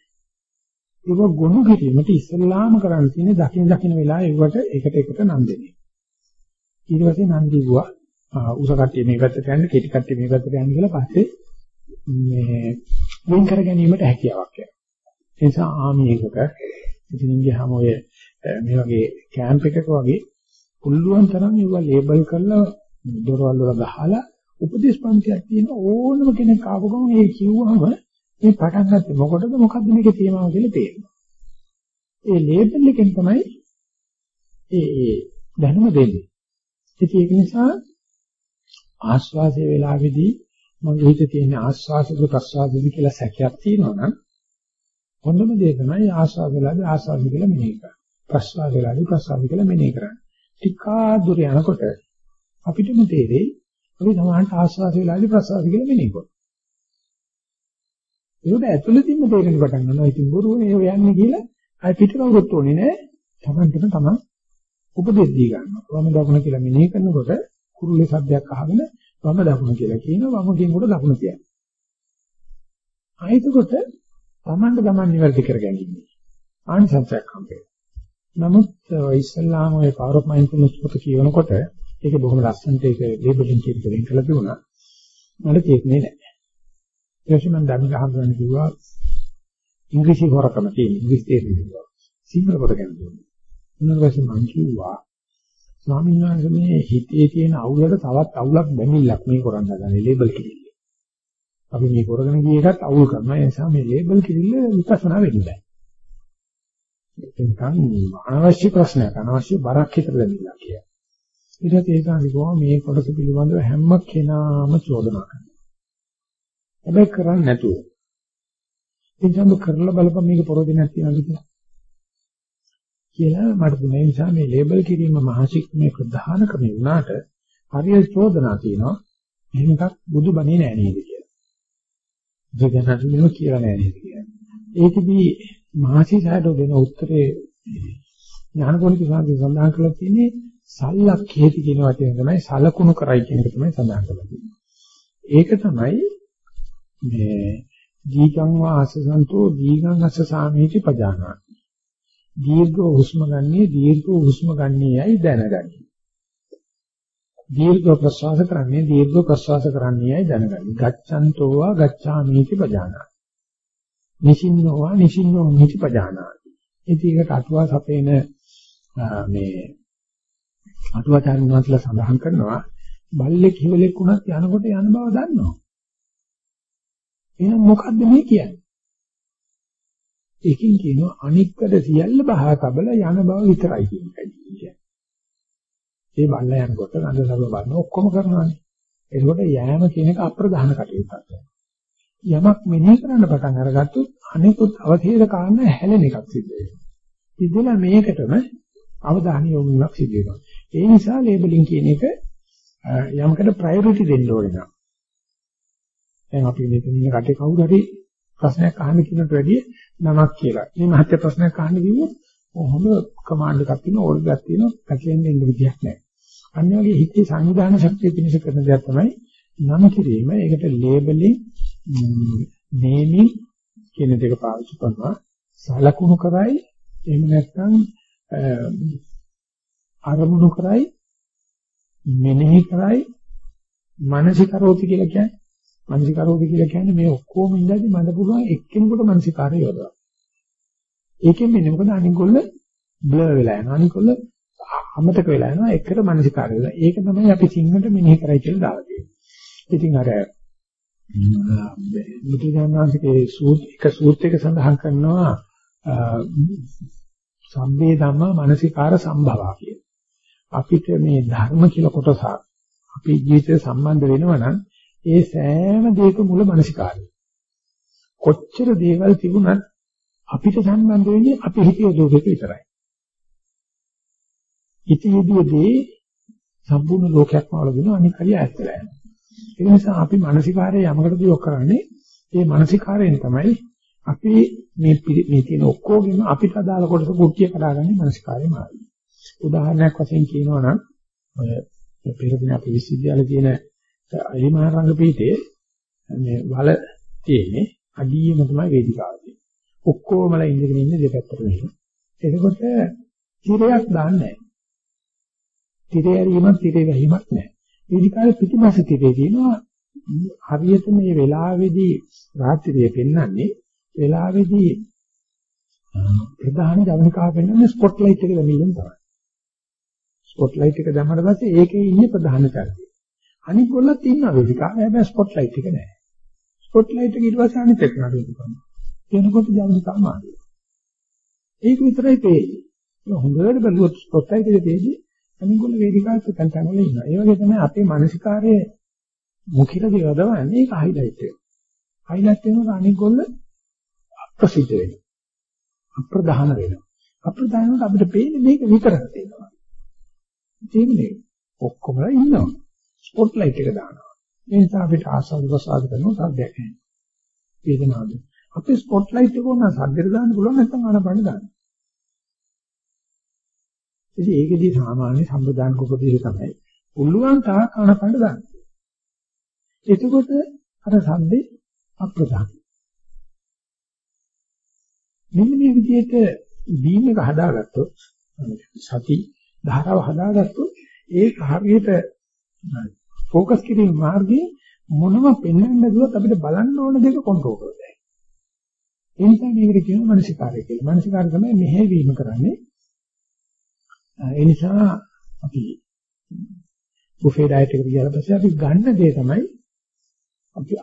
ඒක ගොනු කිරීමට ඉස්සල්ලාම කරන්න තියෙන්නේ දකින දකින වෙලාව ඒවට එකට එකට නම් දෙන්නේ. ඊට පස්සේ නම් දීුවා උස කට්ටිය මේ පැත්තට යන්න කෙටි කට්ටිය මේ පැත්තට යන්න කියලා පස්සේ මේ වෙන් කර ගැනීමට හැකියාවක් යනවා. ඒ නිසා ආමි එකක ඉතින් ගියාම ඔය මේ වගේ කැම්ප් එකක වගේ පුළුවන් තරම් ඒවා ලේබල් කරලා දොරවල් වල ගහලා උපදේශ පන්තියක් තියෙන ඕනම කෙනෙක් ආපු ගමන් ඒ කිව්වම මේ පටන් ගත්තේ මොකටද මොකද්ද මේකේ තේමාව කියලා තේරෙනවා. ඒ ලේබල් එකෙන් තමයි ඒ ඒ දැනුම දෙන්නේ. ඉතින් ඒක නිසා ආස්වාදයේ වෙලාවේදී මගේ හිතේ තියෙන ආස්වාදද ප්‍රසවාදද කියලා සැකයක් තියෙනවා නම් හොඳම දේ තමයි ආස්වාද වෙලාදී ආස්වාද කියලා මෙනෙහි කරන්න. ප්‍රසවාද වෙලාදී ප්‍රසවාද කියලා මෙනෙහි කරන්න. ටිකක් දුර යනකොට අපිටම තේරෙයි අපි සමානට ආස්වාද වෙලාදී ප්‍රසවාද කියලා මෙනෙහි කරනවා. ඒක ඇතුළතින්ම තේරෙන්න පටන් ගන්නවා. ඉතින් බොරුවනේ ඒ යන්නේ කියලා අය පිට කවුරුත් ඕනේ නෑ. Tamanටම තමන් උපදෙස් දී ගන්නවා. වම දකුණ කියලා මෙනෙහි කරනකොට කුරුල්ලේ සද්දයක් අහගෙන වම දකුණ කියලා කියනවා වම කියනකොට දකුණ කියන්නේ. ආයතකොට Tamanට Taman නිවැරදි කර ගැනීම. ආනිසංසයක් හම්බේ. නමුත් ඉස්ලාම ඔය power of mindfulness පොත කියනකොට ඒක බොහොම ලස්සනට ඒක ලේබලින් කියන දෙයක් කරලා තිබුණා. මට තේරෙන්නේ නැහැ. ඊට පස්සේ මම ධර්ම ගහන්න කිව්වා ඉංග්‍රීසි හොරකම තියෙන ඉංග්‍රීසි තේරෙන්නේ. සිංහල පොත ගැන දුන්නා. ඊට පස්සේ මම කිව්වා ස්වාමීන් වහන්සේ මේ හිතේ තියෙන අවුලට තවත් අවුලක් බැමිල්ලක් මේ කරන්න හදනේ ලේබල් කිරිල්ල. අපි මේ කරගෙන ගිය එකත් අවුල් කරනවා. ඒ නිසා මේ ලේබල් කිරිල්ල විපස්සනා වෙන්න බෑ. එතෙන් අනවශ්‍ය ප්‍රශ්නයක් අනවශ්‍ය බරක් හිතට දැනෙලා කියලා. ඊට පස්සේ ඒකන් කිව්වා මේ කොටස පිළිබඳව හැම කෙනාම චෝදනා කරනවා. හැබැයි කරන්නේ නැතුව. ඉතින් කරලා බලපන් මේක පොරොදිනක් තියනද කියලා. කියලා මට දුන්නේ නිසා මේ ලේබල් කිරීම මහසික්මේ ප්‍රධාන ක්‍රමය වුණාට හරිය චෝදනා තියෙනවා. එහෙම එකක් බුදුබණේ නෑ නේද කියලා. බුදුගණන් කියලා නෑ නේද කියලා. ඒකෙදී මහසි සායතෝ දෙන උත්තරේ ඥානපෝනික සාධි සඳහන් කරලා තියෙන්නේ සල්ලක්ඛේති කියන වචනේ තමයි සලකුණු කරයි කියන එක තමයි සඳහන් කරලා තියෙන්නේ. ඒක තමයි මේ දීගං වාසසන්තෝ දීගං අස්ස සාමීති පජානාති. දීර්ඝ හුස්ම ගන්නේ දීර්ඝ හුස්ම ගන්නේයි දැනගන්නේ. දීර්ඝ ප්‍රශ්වාස කරන්නේ දීර්ඝ ප්‍රශ්වාස කරන්නේයි දැනගන්නේ. ගච්ඡන්තෝ වා ගච්ඡාමීති පජානාති. නිසින්නෝවා නිසින්නෝ මිති පජානාති. ඉතින් ඒකට අටුවා සපේන මේ අටුවාචාරින් වහන්සේලා සඳහන් කරනවා බල්ලෙක් හිවලෙක් වුණත් යනකොට යන බව දන්නවා. එහෙනම් මොකද්ද මේ කියන්නේ? ඒකෙන් කියනවා අනික්කද සියල්ල බහා කබල යන බව විතරයි කියන එකයි කියන්නේ. ඒ බල්ලා යනකොට ගඳ සබ බලන ඔක්කොම කරනවානේ. ඒකෝට යෑම කියන එක අප්‍රධාන කටයුත්තක්. යමක් මෙනෙහි කරන්න පටන් අරගත්තොත් අනිකුත් අවතීර කාරණා හැලෙන එකක් සිද්ධ වෙනවා. සිද්ධලා මේකටම අවධානය යොමු වීමක් සිද්ධ වෙනවා. ඒ නිසා ලේබලින් කියන එක යමකට ප්‍රයොරිටි දෙන්න ඕනේ නෑ. දැන් අපි මෙතන ඉන්න කටේ කවුරු හරි ප්‍රශ්නයක් අහන්න කියනට වැඩිය නමක් කියලා. මේ මහත්ය ප්‍රශ්නයක් අහන්න කිව්වොත් කොහොම කමාන්ඩ් එකක් තියෙන ඕඩර් එකක් තියෙන පැකෙන් දෙන්න විදියක් නැහැ. අන්න වගේ හිතේ සංවිධාන ශක්තිය පිණිස කරන දෙයක් තමයි නම කිරීම. ඒකට ලේබලින් නේමින් කියන දෙක පාවිච්චි කරනවා. සලකුණු කරයි එහෙම නැත්නම් අරමුණු කරයි මෙනෙහි කරයි මානසිකරෝති කියලා කියන්නේ මානසිකරෝති කියලා කියන්නේ මේ ඔක්කොම ඉඳදී මට පුළුවන් එක්කෙනෙකුට මානසිකාරය යොදවන්න. ඒකෙන් මෙන්න මොකද අනිගොල්ල බ්ලර් වෙලා යනවා අනිගොල්ල අමතක වෙලා යනවා එකට මානසිකාරය යොදවන. ඒක තමයි අපි සිංහලට මෙනෙහි කරයි කියලා දාලා තියෙන්නේ. ඉතින් අර බුදුජානනාංශකේ සූත් එක සූත්‍රයක සඳහන් කරනවා සම්බේ ධම්ම මානසිකාර සම්භවා කියන. අපිට මේ ධර්ම කියලා කොටසක් අපි ජීවිතේ සම්බන්ධ වෙනවා නම් ඒ සෑම දෙයක මුල මානසිකාරය. කොච්චර දේවල් තිබුණත් අපිට සම්බන්ධ වෙන්නේ අපි හිතේ දෝෂෙක විතරයි. ඉතිවිදදී සම්පූර්ණ ලෝකයක්ම වල දෙනවා අනික හරිය ඇත්තලා යනවා. ඒ නිසා අපි මානසිකාරය යමකටද යොක් කරන්නේ ඒ මානසිකාරයෙන් තමයි අපි මේ මේ තියෙන ඔක්කොගෙම අපිට අදාළ කොටස කුට්ටිය කඩාගන්නේ මානසිකාරය මාර්ගය. උදාහරණයක් වශයෙන් කියනවා නම් ඔය පෙර දින අපේ විශ්වවිද්‍යාලයේ තියෙන එලිමහරංග පීඨයේ මේ වල තියෙන්නේ අඩියම තමයි වේදිකාව තියෙන්නේ. ඔක්කොමලා ඉඳගෙන ඉන්න දෙපැත්තට වෙනවා. එතකොට තිරයක් දාන්නේ නැහැ. තිරය ඇරීමක් තිරේ වැහිමක් නැහැ. වේදිකාවේ පිටිපස්ස තිරේ තියෙනවා හරියට මේ වෙලාවේදී රාත්‍රියේ පෙන්වන්නේ වෙලාවේදී ප්‍රධාන ජවනිකාව පෙන්වන්නේ ස්පොට් ලයිට් එක දැමීමෙන් තමයි. ස්පොට් ලයිට් එක දැම්මම පස්සේ ඒකේ ඉන්නේ ප්‍රධාන චරිතය. අනිත් ගොල්ලත් ඉන්නවා වේදිකාවේ හැබැයි ස්පොට් ලයිට් එක නැහැ. ස්පොට් ලයිට් එක ඊට පස්සේ අනිත් එක නඩු කරනවා. එනකොට ජවනිකාව මාරු. ඒක විතරයි පේන්නේ. හොඳට බලුවොත් ස්පොට් ලයිට් එක තේජි අනිගොල්ල වේදිකාවට තැන් තැන් වල ඉන්නවා. ඒ වගේ තමයි අපේ මානසිකාරයේ මුඛිත දියවදවන්නේ ඒක හයිලයිට් එක. හයිලයිට් වෙනකොට අනිගොල්ල අප්‍රසිද්ධ වෙනවා. අප්‍රධාන වෙනවා. අප්‍රධාන වුණාට අපිට පේන්නේ මේක විතරක් තියෙනවා. තේන්නේ ඔක්කොම ඉන්නවා. ස්පොට් ලයිට් එක දානවා. ඒ නිසා අපිට ආසාව ප්‍රසාද කරනවා සද්දයක් නැහැ. වේදනාවද. අපි ස්පොට් ලයිට් එක උනා සද්දෙට දාන්න පුළුවන් නැත්නම් ආනපන දාන්න. ඉතින් ඒකෙදී සාමාන්‍ය සම්බදාන කුපදීස තමයි. උල්ලුවන් තාක් ආනපන දාන්න. එතකොට අර සද්දේ අප්‍රධාන. මෙන්න මේ විදිහට බීම් එක හදාගත්තොත් සති ධාරාව හදාගත්තොත් ඒක හරියට ફોકસ කිරීම මාර්ගයේ මොනම පෙන්වන්න දුවත් අපිට බලන්න ඕන දෙක කන්ට්‍රෝල් කරගන්න. ඒ නිසා මේකට කියනවා මානසිකාරය කියලා. මානසිකාරය තමයි මෙහෙවීම කරන්නේ. ඒ නිසා අපි බුෆේ ඩයට් එකට ගියාට පස්සේ අපි ගන්න දේ තමයි අපි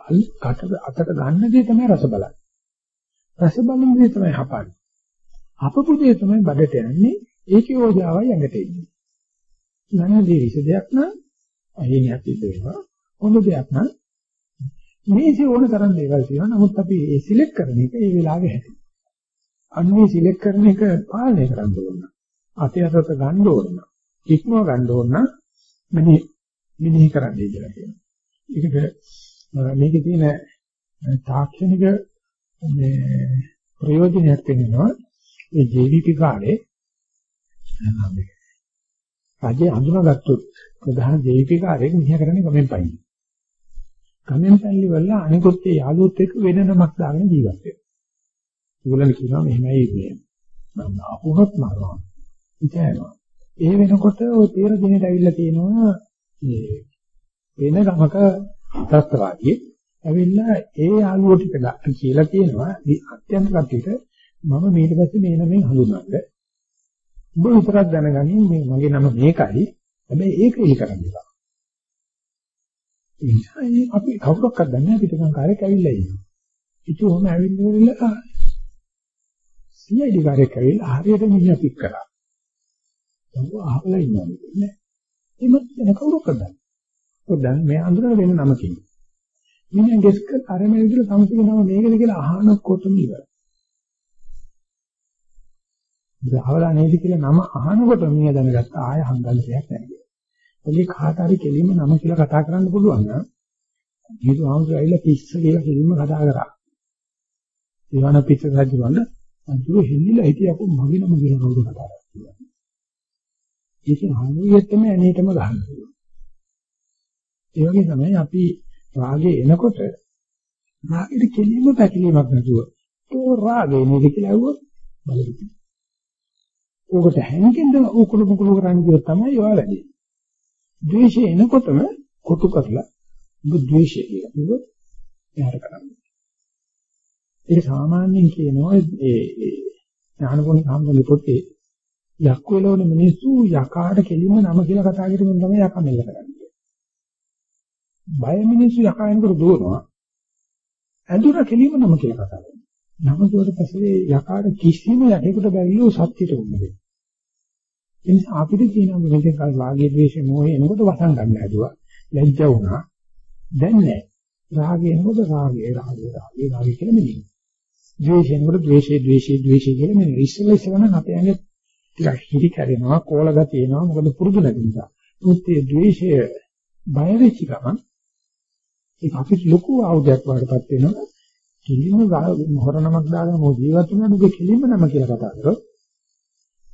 කට අතට ගන්න දේ තමයි රස බලන්නේ. රස බලන දේ තමයි හපන්නේ. හපපු දේ තමයි බඩට යන්නේ. ඒකේ ඕජාවයි ඇඟට එන්නේ. ගන්න දේ විස දෙයක් නම් අහිණයක් සිද්ධ වෙනවා. හොඳ දෙයක් නම් මේසේ ඕන තරම් දේවල් තියෙනවා. නමුත් අපි ඒ සිලෙක්ට් කරන එක ඒ වෙලාවේ හැටි. අන්න ඒ සිලෙක්ට් කරන එක පාලනය කරන්න ඕන. අතේ අතට ගන්න ඕන. ඉක්මව ගන්න ඕන මෙනි මෙනෙහි කරන්නයි කියලා කියනවා. ඒකට මේකේ තියෙන තාක්ෂණික මේ ප්‍රයෝජනයක් වෙනවා. ඒ ජීවිත කාලේ රජේ අඳුනගත්තොත් ප්‍රධාන ජීවිත කාර්යයක් මිනිහා කරන්නේ ගමෙන් පයින්. ගමෙන් පැල්ලි වල අනිකුත් ඒ යාළුවොත් එක්ක වෙන නමක් දාගෙන ජීවත් වෙනවා. ඒගොල්ලන් කියනවා මෙහෙමයි මේ මම අහුනොත් මරනවා. ඉතේනවා. ඒ වෙනකොට ඔය තීර දිනේට ඇවිල්ලා තියෙනවා මේ වෙන ගමක ත්‍ස්තවාදී ඇවිල්ලා ඒ යාළුවෝ ටික කියලා කියනවා අත්‍යන්ත කට්ටියට මම ඊට පස්සේ මේ නමෙන් හඳුන්වන්න. ඔබ විතරක් දැනගනින් මේ මගේ නම මේකයි. හැබැයි ඒක ඉලි කරන්න එපා. ඒ නිසා අපි කවුරක්වත් දන්නේ නැහැ පිටකම් කාර්යයක් ඇවිල්ලා ඉන්නවා. ඉතින් ඔහම ඇවිල්ලා CID කාර්යයක් ඇවිල්ලා හරියට මිනිහා පික් කරා. ඒක අහවලා ඉන්නවා නේ. එමත් වෙන කවුරක්වත් දන්නේ. ඔය දැන් මේ අඳුරන වෙන නමකින්. මිනිහා ගෙස් කර අර මේ විදිහට සමසික නම මේකද කියලා අහනකොටම ඉවරයි. ඉතහවලා නේද කියලා නම අහනකොට මිනිහා දැනගත්ත ආය හංගල් දෙයක් නැහැ. ඔලි කාට හරි කෙලින්ම නම කියලා කතා කරන්න පුළුවන් නම් මේක ආමුදු ඇවිල්ලා පිස්ස කියලා කෙලින්ම කතා කරා. ඊවන පිස්ස රජුවන්ද අඳුර හෙල්ලිලා හිටියපො මගේ නම කියලා කවුරු කතා කරන්නේ. ඒකෙන් හංගුවෙත්තම ඇනේටම ගහන්න පුළුවන්. ඒ වගේ තමයි අපි රාගේ එනකොට රාගෙට කෙලින්ම පැකිලීමක් නැතුව ඒ රාගේ නේද කියලා අහුවොත් බලන්න. ඕකට හැංගෙන්න උකුළු මුකුළු කරන්න කියොත් තමයි ඒවා වැඩි. ද්වේෂය එනකොටම කොටු කරලා ඔබ ද්වේෂය කියලා කිව්වොත් එයාට කරන්නේ. ඒක සාමාන්‍යයෙන් කියනවා ඒ ඥානගුණ සම්බන්ධ පොතේ යක් වලවන මිනිස්සු යකාට කෙලින්ම නම කියලා කතා කරමින් තමයි යකා මෙල්ල කරන්නේ. බය මිනිස්සු යකා එනකොට දුවනවා. ඇඳුර කෙලින්ම නම කියලා කතා කරනවා. නම කියවට පස්සේ යකාට කිසිම යකෙකුට බැරිලු සත්‍යට උන්නේ. ඒ නිසා අපිට තියෙන මෙතෙක් කල් රාගයේ ද්වේෂයේ මොහේ එනකොට වසන් ගන්න හැදුවා. ලැජ්ජ වුණා. දැන් නෑ. රාගය එනකොට රාගය රාගය රාගය රාගය කියලා මෙන්නේ. ද්වේෂය එනකොට ද්වේෂය ද්වේෂය ද්වේෂය කියලා මෙන්නේ. ඉස්සෙල්ලා ඉස්සෙල්ලා නම් අපේ ඇඟේ ටිකක් හිරි කැරෙනවා, කෝල ගතිය එනවා. මොකද පුරුදු නැති නිසා. මුත් මේ ද්වේෂය බය වෙච්ච ගමන් ඒක අපිට ලොකු ආයුධයක් වඩපත් වෙනවා. කිලිම හොරනමක් දාගෙන මො ජීවත් වෙනකොට ඒක කිලිම නම කියලා කතා කරොත්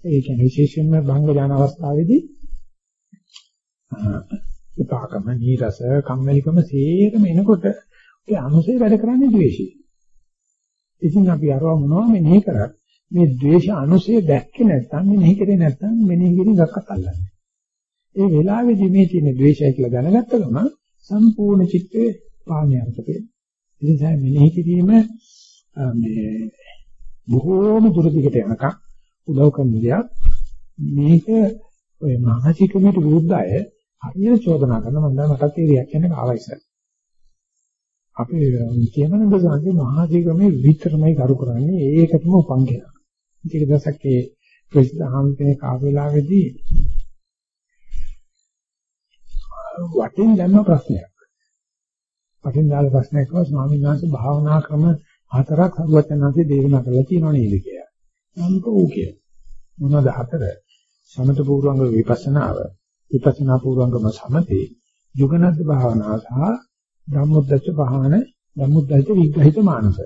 ඒ කියන්නේ විශේෂයෙන්ම භංග ඥාන අවස්ථාවේදී විපාකම නීරස කම්මැලිකම සේරම එනකොට ඒ අනුසේ වැඩ කරන්නේ ද්වේෂය. ඉතින් අපි අරව මොනවා මෙනෙහි කරත් මේ ද්වේෂ අනුසේ දැක්කේ නැත්නම් මෙනෙහි කරේ නැත්නම් මෙනෙහි කිරීම ගක්ක අල්ලන්නේ. ඒ වෙලාවේදී මේ තියෙන ද්වේෂය කියලා දැනගත්ත ගමන් සම්පූර්ණ චිත්තේ පාණ්‍යර්ථ වෙනවා. ඉතින් මෙනෙහි කිරීම මේ බොහෝම දුර දිගට යනකම් උදව් කරන දෙයක් මේක ඔය මානසිකමට විරුද්ධ අය හරියට චෝදනා කරන මම දැන් මටත් ඒ රියැක්ෂන් එක ආවා ඉස්සර. අපි කියනනද සංකේ මානසිකමේ විතරමයි කරු කරන්නේ ඒකටම උපන් කියලා. ඒක දවසක් ඒ ප්‍රසිද්ධ හාමුදුරනේ කාවෙලාවේදී වටින් දැම්ම ප්‍රශ්නයක්. වටින් දාල ප්‍රශ්නයක් was ස්වාමීන් වහන්සේ භාවනා ක්‍රම හතරක් හරුවත් යනවාසේ දේශනා කරලා තියෙනව නේද කියලා. අනික ඌ කිය. මොනවද හතර? සමත පූර්වංග විපස්සනාව, විපස්සනා පූර්වංගම සමතේ, යුගනද්ද භාවනාව සහ ධම්මොද්දච්ච පහන, ධම්මොද්දච්ච විග්‍රහිත මානස.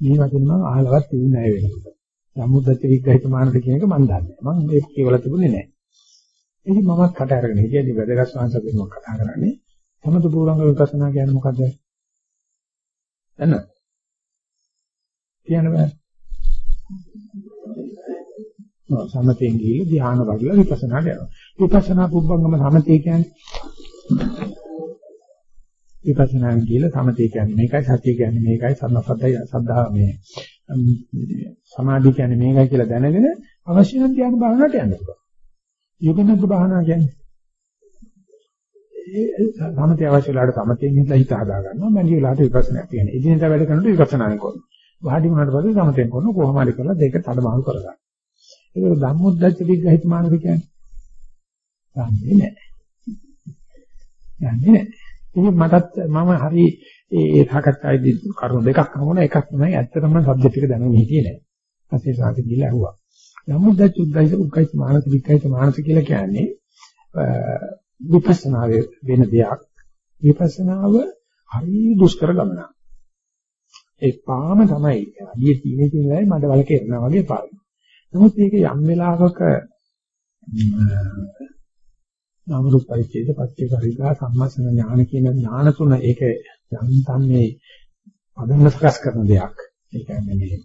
මේ වචන මම අහලවත් තිබුණේ නැහැ වෙනකොට. ධම්මොද්දච්ච විග්‍රහිත මානස කියන එක මම දන්නේ. මම මේක කියවලා තිබුණේ නැහැ. ඉතින් මමත් කට අරගෙන හිටියදී වැදගත් සංසදෙන්ම කතා කරන්නේ සමත පූර්වංග විපස්සනා කියන්නේ මොකද්ද? එන්න. කියන්න බෑ. සමතෙන් ගිහිල්ලා ධ්‍යාන වඩලා විපස්සනාට යනවා. විපස්සනා පුබ්බංගම සමතේ කියන්නේ විපස්සනාන් කියලා සමතේ කියන්නේ මේකයි සතිය කියන්නේ මේකයි සම්පස්සද්දයි සද්ධා මේ සමාධිය කියන්නේ මේකයි කියලා දැනගෙන අවශ්‍ය නම් ධ්‍යාන භාවනාවට යන්න පුළුවන්. යෝගනද්ද භාවනාව කියන්නේ ඒ සමතේ අවශ්‍ය වෙලාවට සමතෙන් ඉඳලා හිත හදා ගන්නවා. මැලි වෙලාවට විපස්සනා කියන්නේ. ඉදිනදා වැඩ කරනකොට විපස්සනායෙන් කරනවා. වාඩි වුණාට පස්සේ සමතෙන් කරනවා කොහොම හරි කරලා දෙක තඩමාරු කරගන්න. ඒක ධම්මොද්දච්ච විග්‍රහිත මානක කියන්නේ. යන්නේ නැහැ. යන්නේ නැහැ. ඉතින් මටත් මම හරි ඒ සාකච්ඡාවේදී කරුණු දෙකක් හමුණා එකක් තමයි ඇත්තටම සබ්ජෙක්ට් එක දැනුනේ හිටියේ නෑ. පස්සේ සාකච්ඡා ගිහලා අහුවා. ධම්මොද්දච්ච උද්දච්ච උග්ගයිත මානක විග්‍රහිත මානක කියලා කියන්නේ විපස්සනා වෙන දෙයක්. විපස්සනාව හරි දුෂ්කර ගමනක්. ඒ පාම තමයි අඩිය තියෙන තියෙනයි මඩ වල කෙරනවා වගේ පාන. නමුත් මේක යම් වෙලාවක නාම රූප පරිච්ඡේද පත්‍ය පරිගා සම්මස්න ඥාන කියන ඥාන තුන ඒක යන්තම් මේ පදන්න සකස් කරන දෙයක්. ඒ කියන්නේ මේ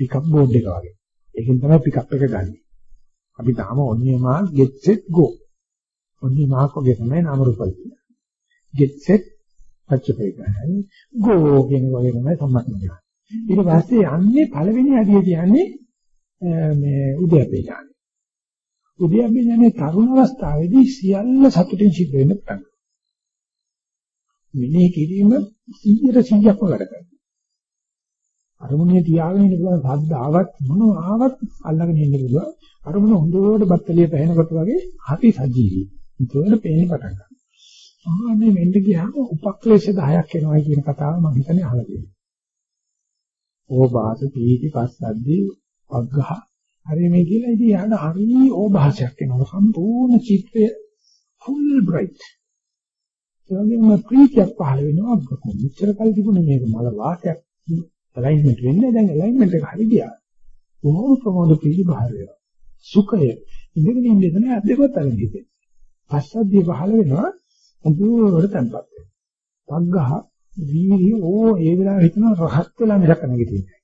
පිකප් බෝඩ් එක වගේ. ඒකෙන් තමයි පිකප් එක ගන්න. අපි තාම ඔන්නේ මා get set go. ඔන්නේ මාක් වගේ තමයි නාම රූප පරිච්ඡේද. get set පත්‍ය පරිගා. go කියන වගේ තමයි සම්මස්න ඥාන. ඊට පස්සේ යන්නේ පළවෙනි අදිය කියන්නේ මේ උද්‍යපේ ඥාන. උද්‍යප්පඥානේ තරුණ අවස්ථාවේදී සියල්ල සතුටින් සිද්ධ වෙන්න පටන් ගන්නවා. මෙනෙහි කිරීම 100%ක්ම වැඩ කරනවා. අරමුණේ තියාගෙන ඉන්න පුළුවන් සද්ද ආවත් මොනවා ආවත් අල්ලගෙන ඉන්න පුළුවන්. අරමුණ හොඳට බත්තලිය පැහැෙනකොට වගේ හරි සජීවී. ඒකවල පේන්න පටන් ගන්නවා. ආන්නේ වෙන්න ගියාම උපක්ලේශ 10ක් එනවා කියන කතාව මම හිතන්නේ අහලා තියෙනවා. ඕබාස පීටි පස්සද්දී අග්ගහ හරි මේ කියලා ඉතින් යාට හරි ඕභාසයක් එනවා. සම්පූර්ණ චිත්‍රය full bright. ඒ වගේම ප්‍රීතියක් පහළ වෙනවා. මෙච්චර කල් තිබුණේ මේක මල වාසයක් alignment වෙන්නේ දැන් alignment එක හරි ගියා. බොහොම ප්‍රමෝද ප්‍රීති බහර වෙනවා. සුඛය. ඉඳගෙන ඉන්නේ නැහැ අද්දේවත් අරින් හිතේ පස්සද්ධිය පහළ වෙනවා. අඳුරට තැම්පත් වෙනවා. පග්ගහ වීර්ය ඕ ඒ වෙලාවෙ හිතනවා රහත් වෙලා මිලක නැගිටින්නේ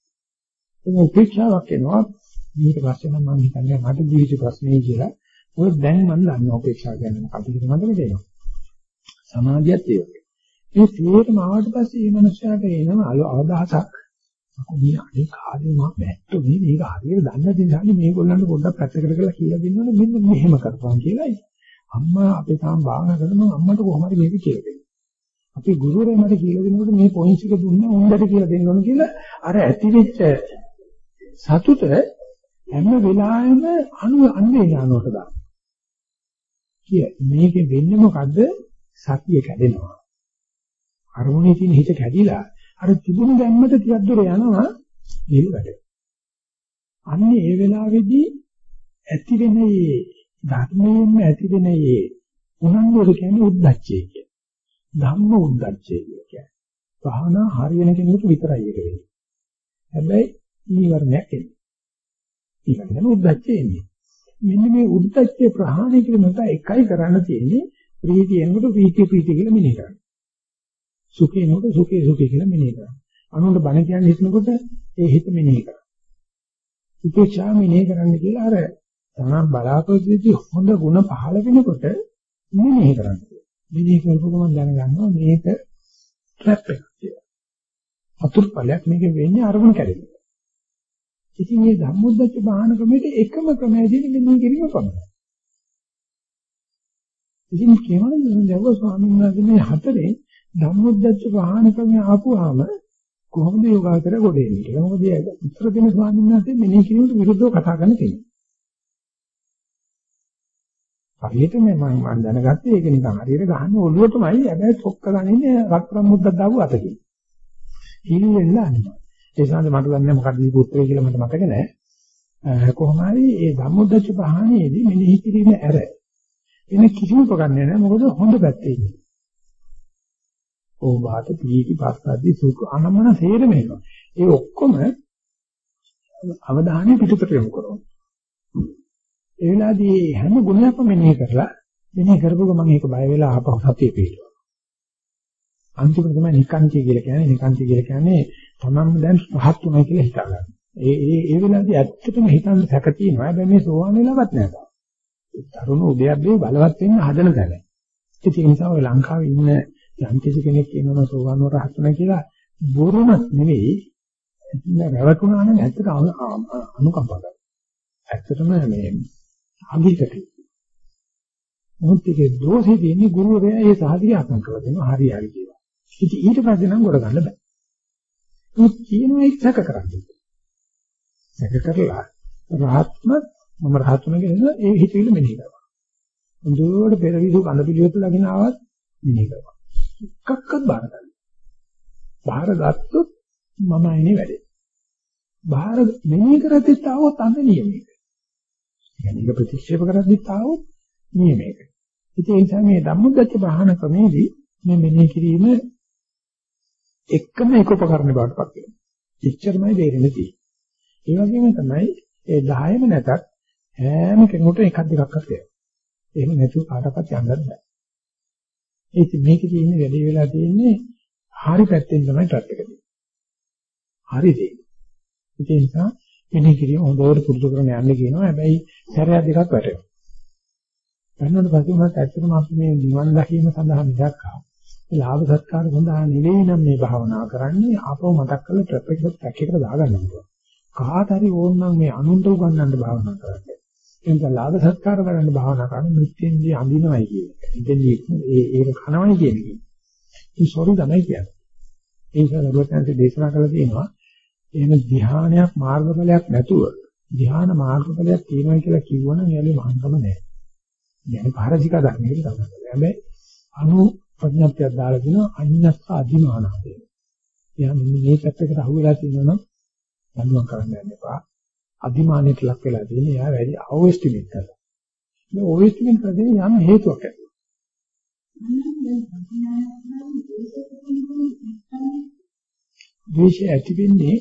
ඒක උපේක්ෂාවක් එනවා. ඊට පස්සේ නම් මම හිතන්නේ මට ජීවිත ප්‍රශ්නේ කියලා. ඔය දැන් මම දන්නවා උපේක්ෂා කියන්නේ මොකක්ද කියලා මම තේරෙනවා. සමාධියත් ඒ වගේ. මේ සියයටම ආවට පස්සේ මේ මනුස්සයාට එනවා අවදාසක්. මේ අනේ කාලේ මම බැට්ටෝ මේ මේක හරියට දන්නේ නැති නිසා මේගොල්ලන්ට පොඩ්ඩක් පැත්තකට කරලා කියලා දෙන්නවනේ මෙන්න මෙහෙම කරපන් කියලායි. අම්මා අපේ තාම භාවනා කරනවා අම්මට කොහොම හරි මේක කියලා දෙන්න. අපි ගුරුවරයා මට කියලා දෙනකොට මේ පොයින්ට්ස් එක දුන්නා උඹට කියලා දෙන්න ඕන කියලා අර ඇතිවෙච්ච සතුට හැම වෙලාවෙම අනු අන්නේ යනකොට දාන්න. කිය මේකේ වෙන්නේ මොකද්ද? සතිය කැඩෙනවා. අරමුණේ තියෙන හිත කැඩිලා අර තිබුණු ගැම්මට ටිකක් දුර යනවා නිල් වැඩ. අන්නේ ඒ වෙලාවේදී ඇති වෙන මේ ධර්මයෙන්ම ඇති වෙන මේ උනන්දුවට කියන්නේ උද්දච්චය කිය. ධම්ම උද්දච්චය කියන්නේ. භාවනා හරියන කෙනෙකුට විතරයි ඒක වෙන්නේ. හැබැයි ඊවරණයක් එන්නේ. ඊළඟට උද්දච්චය එන්නේ. මෙන්න මේ උද්දච්චය ප්‍රහාණය කිරීමට එකයි කරන්න තියෙන්නේ ප්‍රීතිය එනකොට ප්‍රීතිය ප්‍රීතිය කියලා මෙනෙහි කරන්න. සුඛේ එනකොට සුඛේ සුඛේ කියලා මෙනෙහි කරන්න. අනුන්ට බණ කියන්නේ හිතනකොට ඒ හිත මෙනෙහි කරන්න. උපේක්ෂා මෙනෙහි කරන්න කියලා අර තමන් බලාපොරොත්තු වෙච්ච හොඳ ಗುಣ පහළ වෙනකොට මෙනෙහි කරන්න. මෙනෙහි කරපුවම දැනගන්නවා මේක ට්‍රැප් එකක් කියලා. අතුරුපලයක් මේක වෙන්නේ අරමුණ කැඩෙන. ඉතින් මේ ධම්මොද්දච්ච බාහන ක්‍රමයේ එකම ක්‍රමය දෙන්නේ මෙන්න කිරීම පමණයි. ඉතින් කියනවා දැව ස්වාමීන් වහන්සේ මේ හතරේ ධම්මොද්දච්ච බාහන ක්‍රමය ආපුවාම කොහොමද යෝගාචර ගොඩේන්නේ කියලා. මොකද ඒක උත්තර දෙන ස්වාමීන් වහන්සේ මෙන්න කිරීමට විරුද්ධව කතා කරන කෙනෙක්. හරියට මේ මම මම දැනගත්තේ ඒක නිකන් හරියට ගහන්න ඔළුවටමයි හැබැයි තොක්ක ගන්නේ රත්තරන් මුද්දක් දාපු අතකින්. හිල් වෙන්න අනිවා. ඒ සඳහන් මට දන්නේ මොකක්ද මේ පුත්‍රය කියලා මට මතක නැහැ. කොහොම හරි ඒ ධම්මොද්දච්ච පහණේදී මෙනෙහි කිරීම ඇර එන කිසිම ප්‍රකන්නේ නැහැ මොකද හොඳ පැත්තේ ඉන්නේ. ඕබාත පීටි පස්සද්දි සුඛ අනමන සේරම එනවා. ඒ ඔක්කොම අවධානය පිටුපට යොමු කරනවා. ඒ වෙලාවේදී හැම ගුණයක්ම මෙනෙහි කරලා මෙනෙහි කරපුවම මම ඒක බය වෙලා ආපහු සතිය පිටුවා. අන්තිමට තමයි නිකාන්තිය කියලා කියන්නේ. නිකාන්තිය කියලා කියන්නේ තමන්ම දැන් රහත් උනායි කියලා හිතා ගන්න. ඒ ඒ ඒ වෙලාවේදී ඇත්තටම හිතන්න සැක තියෙනවා. හැබැයි මේ සෝවාන් වෙලවත් නෑ තාම. තරුණ උදයබ්බේ බලවත් වෙන්න හදන තැන. ඒ නිසා ඔය ලංකාවේ ඉන්න යම් කිසි කෙනෙක් කියනවා සෝවාන් වරහත් උනා කියලා බොරුමත් නෙවෙයි. රැවටුණා නම් ඇත්තට අනුකම්පා කරනවා. ඇත්තටම මේ අභිෂේක. මොහොත් ඒකේ දෝෂේ තියෙන්නේ ගුරුවරයා ඒ සාධිය අත්ම කරලා දෙනවා හරි හරි කියලා. ඉතින් ඊට පස්සේ නම් ගොඩ ගන්න බෑ. මොකද කියනවා ඒක සැක කරන්නේ. සැක කරලා රහත්ම මම රහත්ම කියන ඒ හිතවිල්ල මෙනෙහි කරනවා. හොඳට පෙරවිසු කඳ පිළිවෙත ලගින ආවත් මෙනෙහි කරනවා. එකක්වත් බාර ගන්න. බාර ගත්තොත් මම අයිනේ වැඩේ. බාර මෙනෙහි කරද්දිත් ආවොත් අන්න නියමයක. يعني ඒක ප්‍රතික්ෂේප කරද්දිත් ආවොත් නියමයක. ඉතින් ඒ නිසා මේ ධම්මගත බහන ක්‍රමේදී මේ මෙනෙහි කිරීම එක්කම එක උපකරණ බවට පත් වෙනවා. එච්චරමයි දෙරෙන්නේ තියෙන්නේ. ඒ වගේම තමයි ඒ 10ම නැතත් හැම කෙනෙකුට එකක් දෙකක් අතේ. එහෙම නැතුව කාටවත් යන්නත් බෑ. ඒක මේකේ තියෙන්නේ වැඩි වෙලා තියෙන්නේ හරි පැත්තෙන් තමයි ට්‍රැප් එක තියෙන්නේ. හරි දෙයක්. ඒ නිසා මෙනෙහි කිරීම හොඳට පුරුදු කරගෙන යන්න කියනවා. හැබැයි සැරයක් දෙකක් වැටෙනවා. ගන්නකොට පස්සේ උනත් ඇත්තටම අපි මේ නිවන් දකීම සඳහා මිසක් ආ. මේ ලාභ සත්කාර සඳහා නෙවෙයි නම් මේ භාවනාව කරන්නේ ආපහු මතක් කරලා ට්‍රැප් එකට ට්‍රැක් එකට දාගන්න ඕනේ. කාට හරි ඕනනම් මේ අනුන්ට උගන්වන්න භාවනා කරන්න. එතන ලාභ සත්කාර කරන්න භාවනා කරන මිත්‍යෙන්දී අඳිනවයි කියන්නේ. ඉතින්දී ඒ ඒක කනවයි කියන්නේ. ඒ සෝරි තමයි කියන්නේ. ඒ නිසා ලබුවන්සේ දේශනා කළා තියෙනවා එහෙම ධ්‍යානයක් මාර්ගඵලයක් නැතුව ධ්‍යාන මාර්ගඵලයක් තියෙනවා කියලා කිව්වනම් එයාලේ මහන්කම නැහැ. يعني පාරසික ධර්මයකට තමයි. හැබැයි අනු ප්‍රඥාත්යක් දාලා දෙනවා අඤ්ඤස්ස අධිමානහතේ. එයා මෙන්න මේ පැත්තකට අහු වෙලා තියෙනවා නම් දඬුවම් කරන්න යන්න එපා. අධිමානයට ලක් වෙලා තියෙන එයා වැඩි අවෙස්ටිමේට් කරලා. මේ ඕවෙස්ටිමේට් කරගෙන යම් හේතුවක් ඇති. ද්වේෂය ඇති වෙන්නේ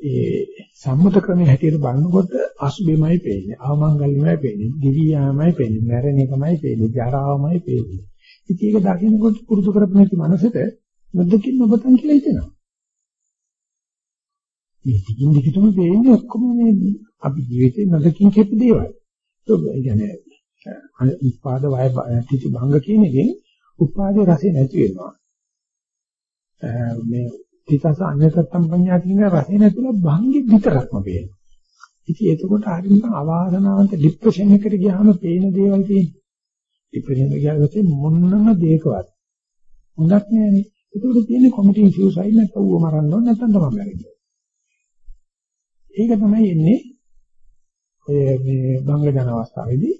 ඒ සම්මත ක්‍රමයේ හැටියට බලනකොට අසුබෙමයි පේන්නේ. අවමංගල්‍යමයි පේන්නේ. දිවියාමයි පේන්නේ. මැරෙන එකමයි පේන්නේ. ජරාවමයි පේන්නේ. ඉතින් ඒක දකින්නකොට පුරුදු කරපු නැති මනසට නොදකින් නොබතන් කියලා හිතෙනවා. මේ ටිකින් ටිකටම පේන්නේ ඔක්කොම මේ අපි ජීවිතේ නොදකින් කියපු දේවල්. ඒ කියන්නේ උපාද වය තිති භංග කියන එකෙන් උපාදේ රසය නැති වෙනවා. මේ තිතස අඤ්ඤතත්තම් පඤ්ඤා කියන රසය නැතිලා භංගෙ විතරක්ම පේනවා. ඉතින් එතකොට හරියට අවාසනාවන්ත ડિප්‍රෙෂන් එකට ගියාම පේන දේවල් තියෙනවා. ડિප්‍රෙෂන් එක ගියාම මොනම දෙයකවත් හොඳක් නෑනේ. ඒකට තියෙන්නේ කොමිටින් සිව්සයිඩ් නැත්නම් ඌව මරන්න ඕන නැත්නම් තමයි මැරෙන්නේ. ඒක තමයි එන්නේ ඔය මේ බංග ජන අවස්ථාවේදී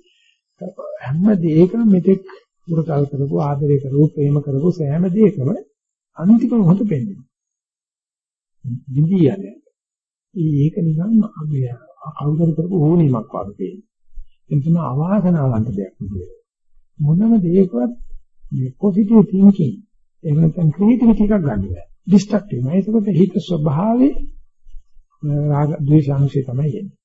හැම දෙයකම මෙතෙක් පුරකල් කරපු ආදරය කරපු ප්‍රේම කරපු සෑම දෙයකම අන්තිම මොහොත පෙන්නේ. විදි යන්නේ. ඒක නිකන් අපි කවුරුහරි කරපු ඕනීමක් වගේ පේන්නේ. ඒ තමයි අවාසනාවන්ත දෙයක් නෙවෙයි. මොනම දෙයකවත් මේ පොසිටිව් තින්කින් එහෙම නැත්නම් ක්‍රියේටිවිටි එකක් ගන්න බෑ. ඩිස්ට්‍රක්ටිව්. ඒකකොට හිත ස්වභාවයේ රාග ද්වේෂ අනුසය තමයි එන්නේ.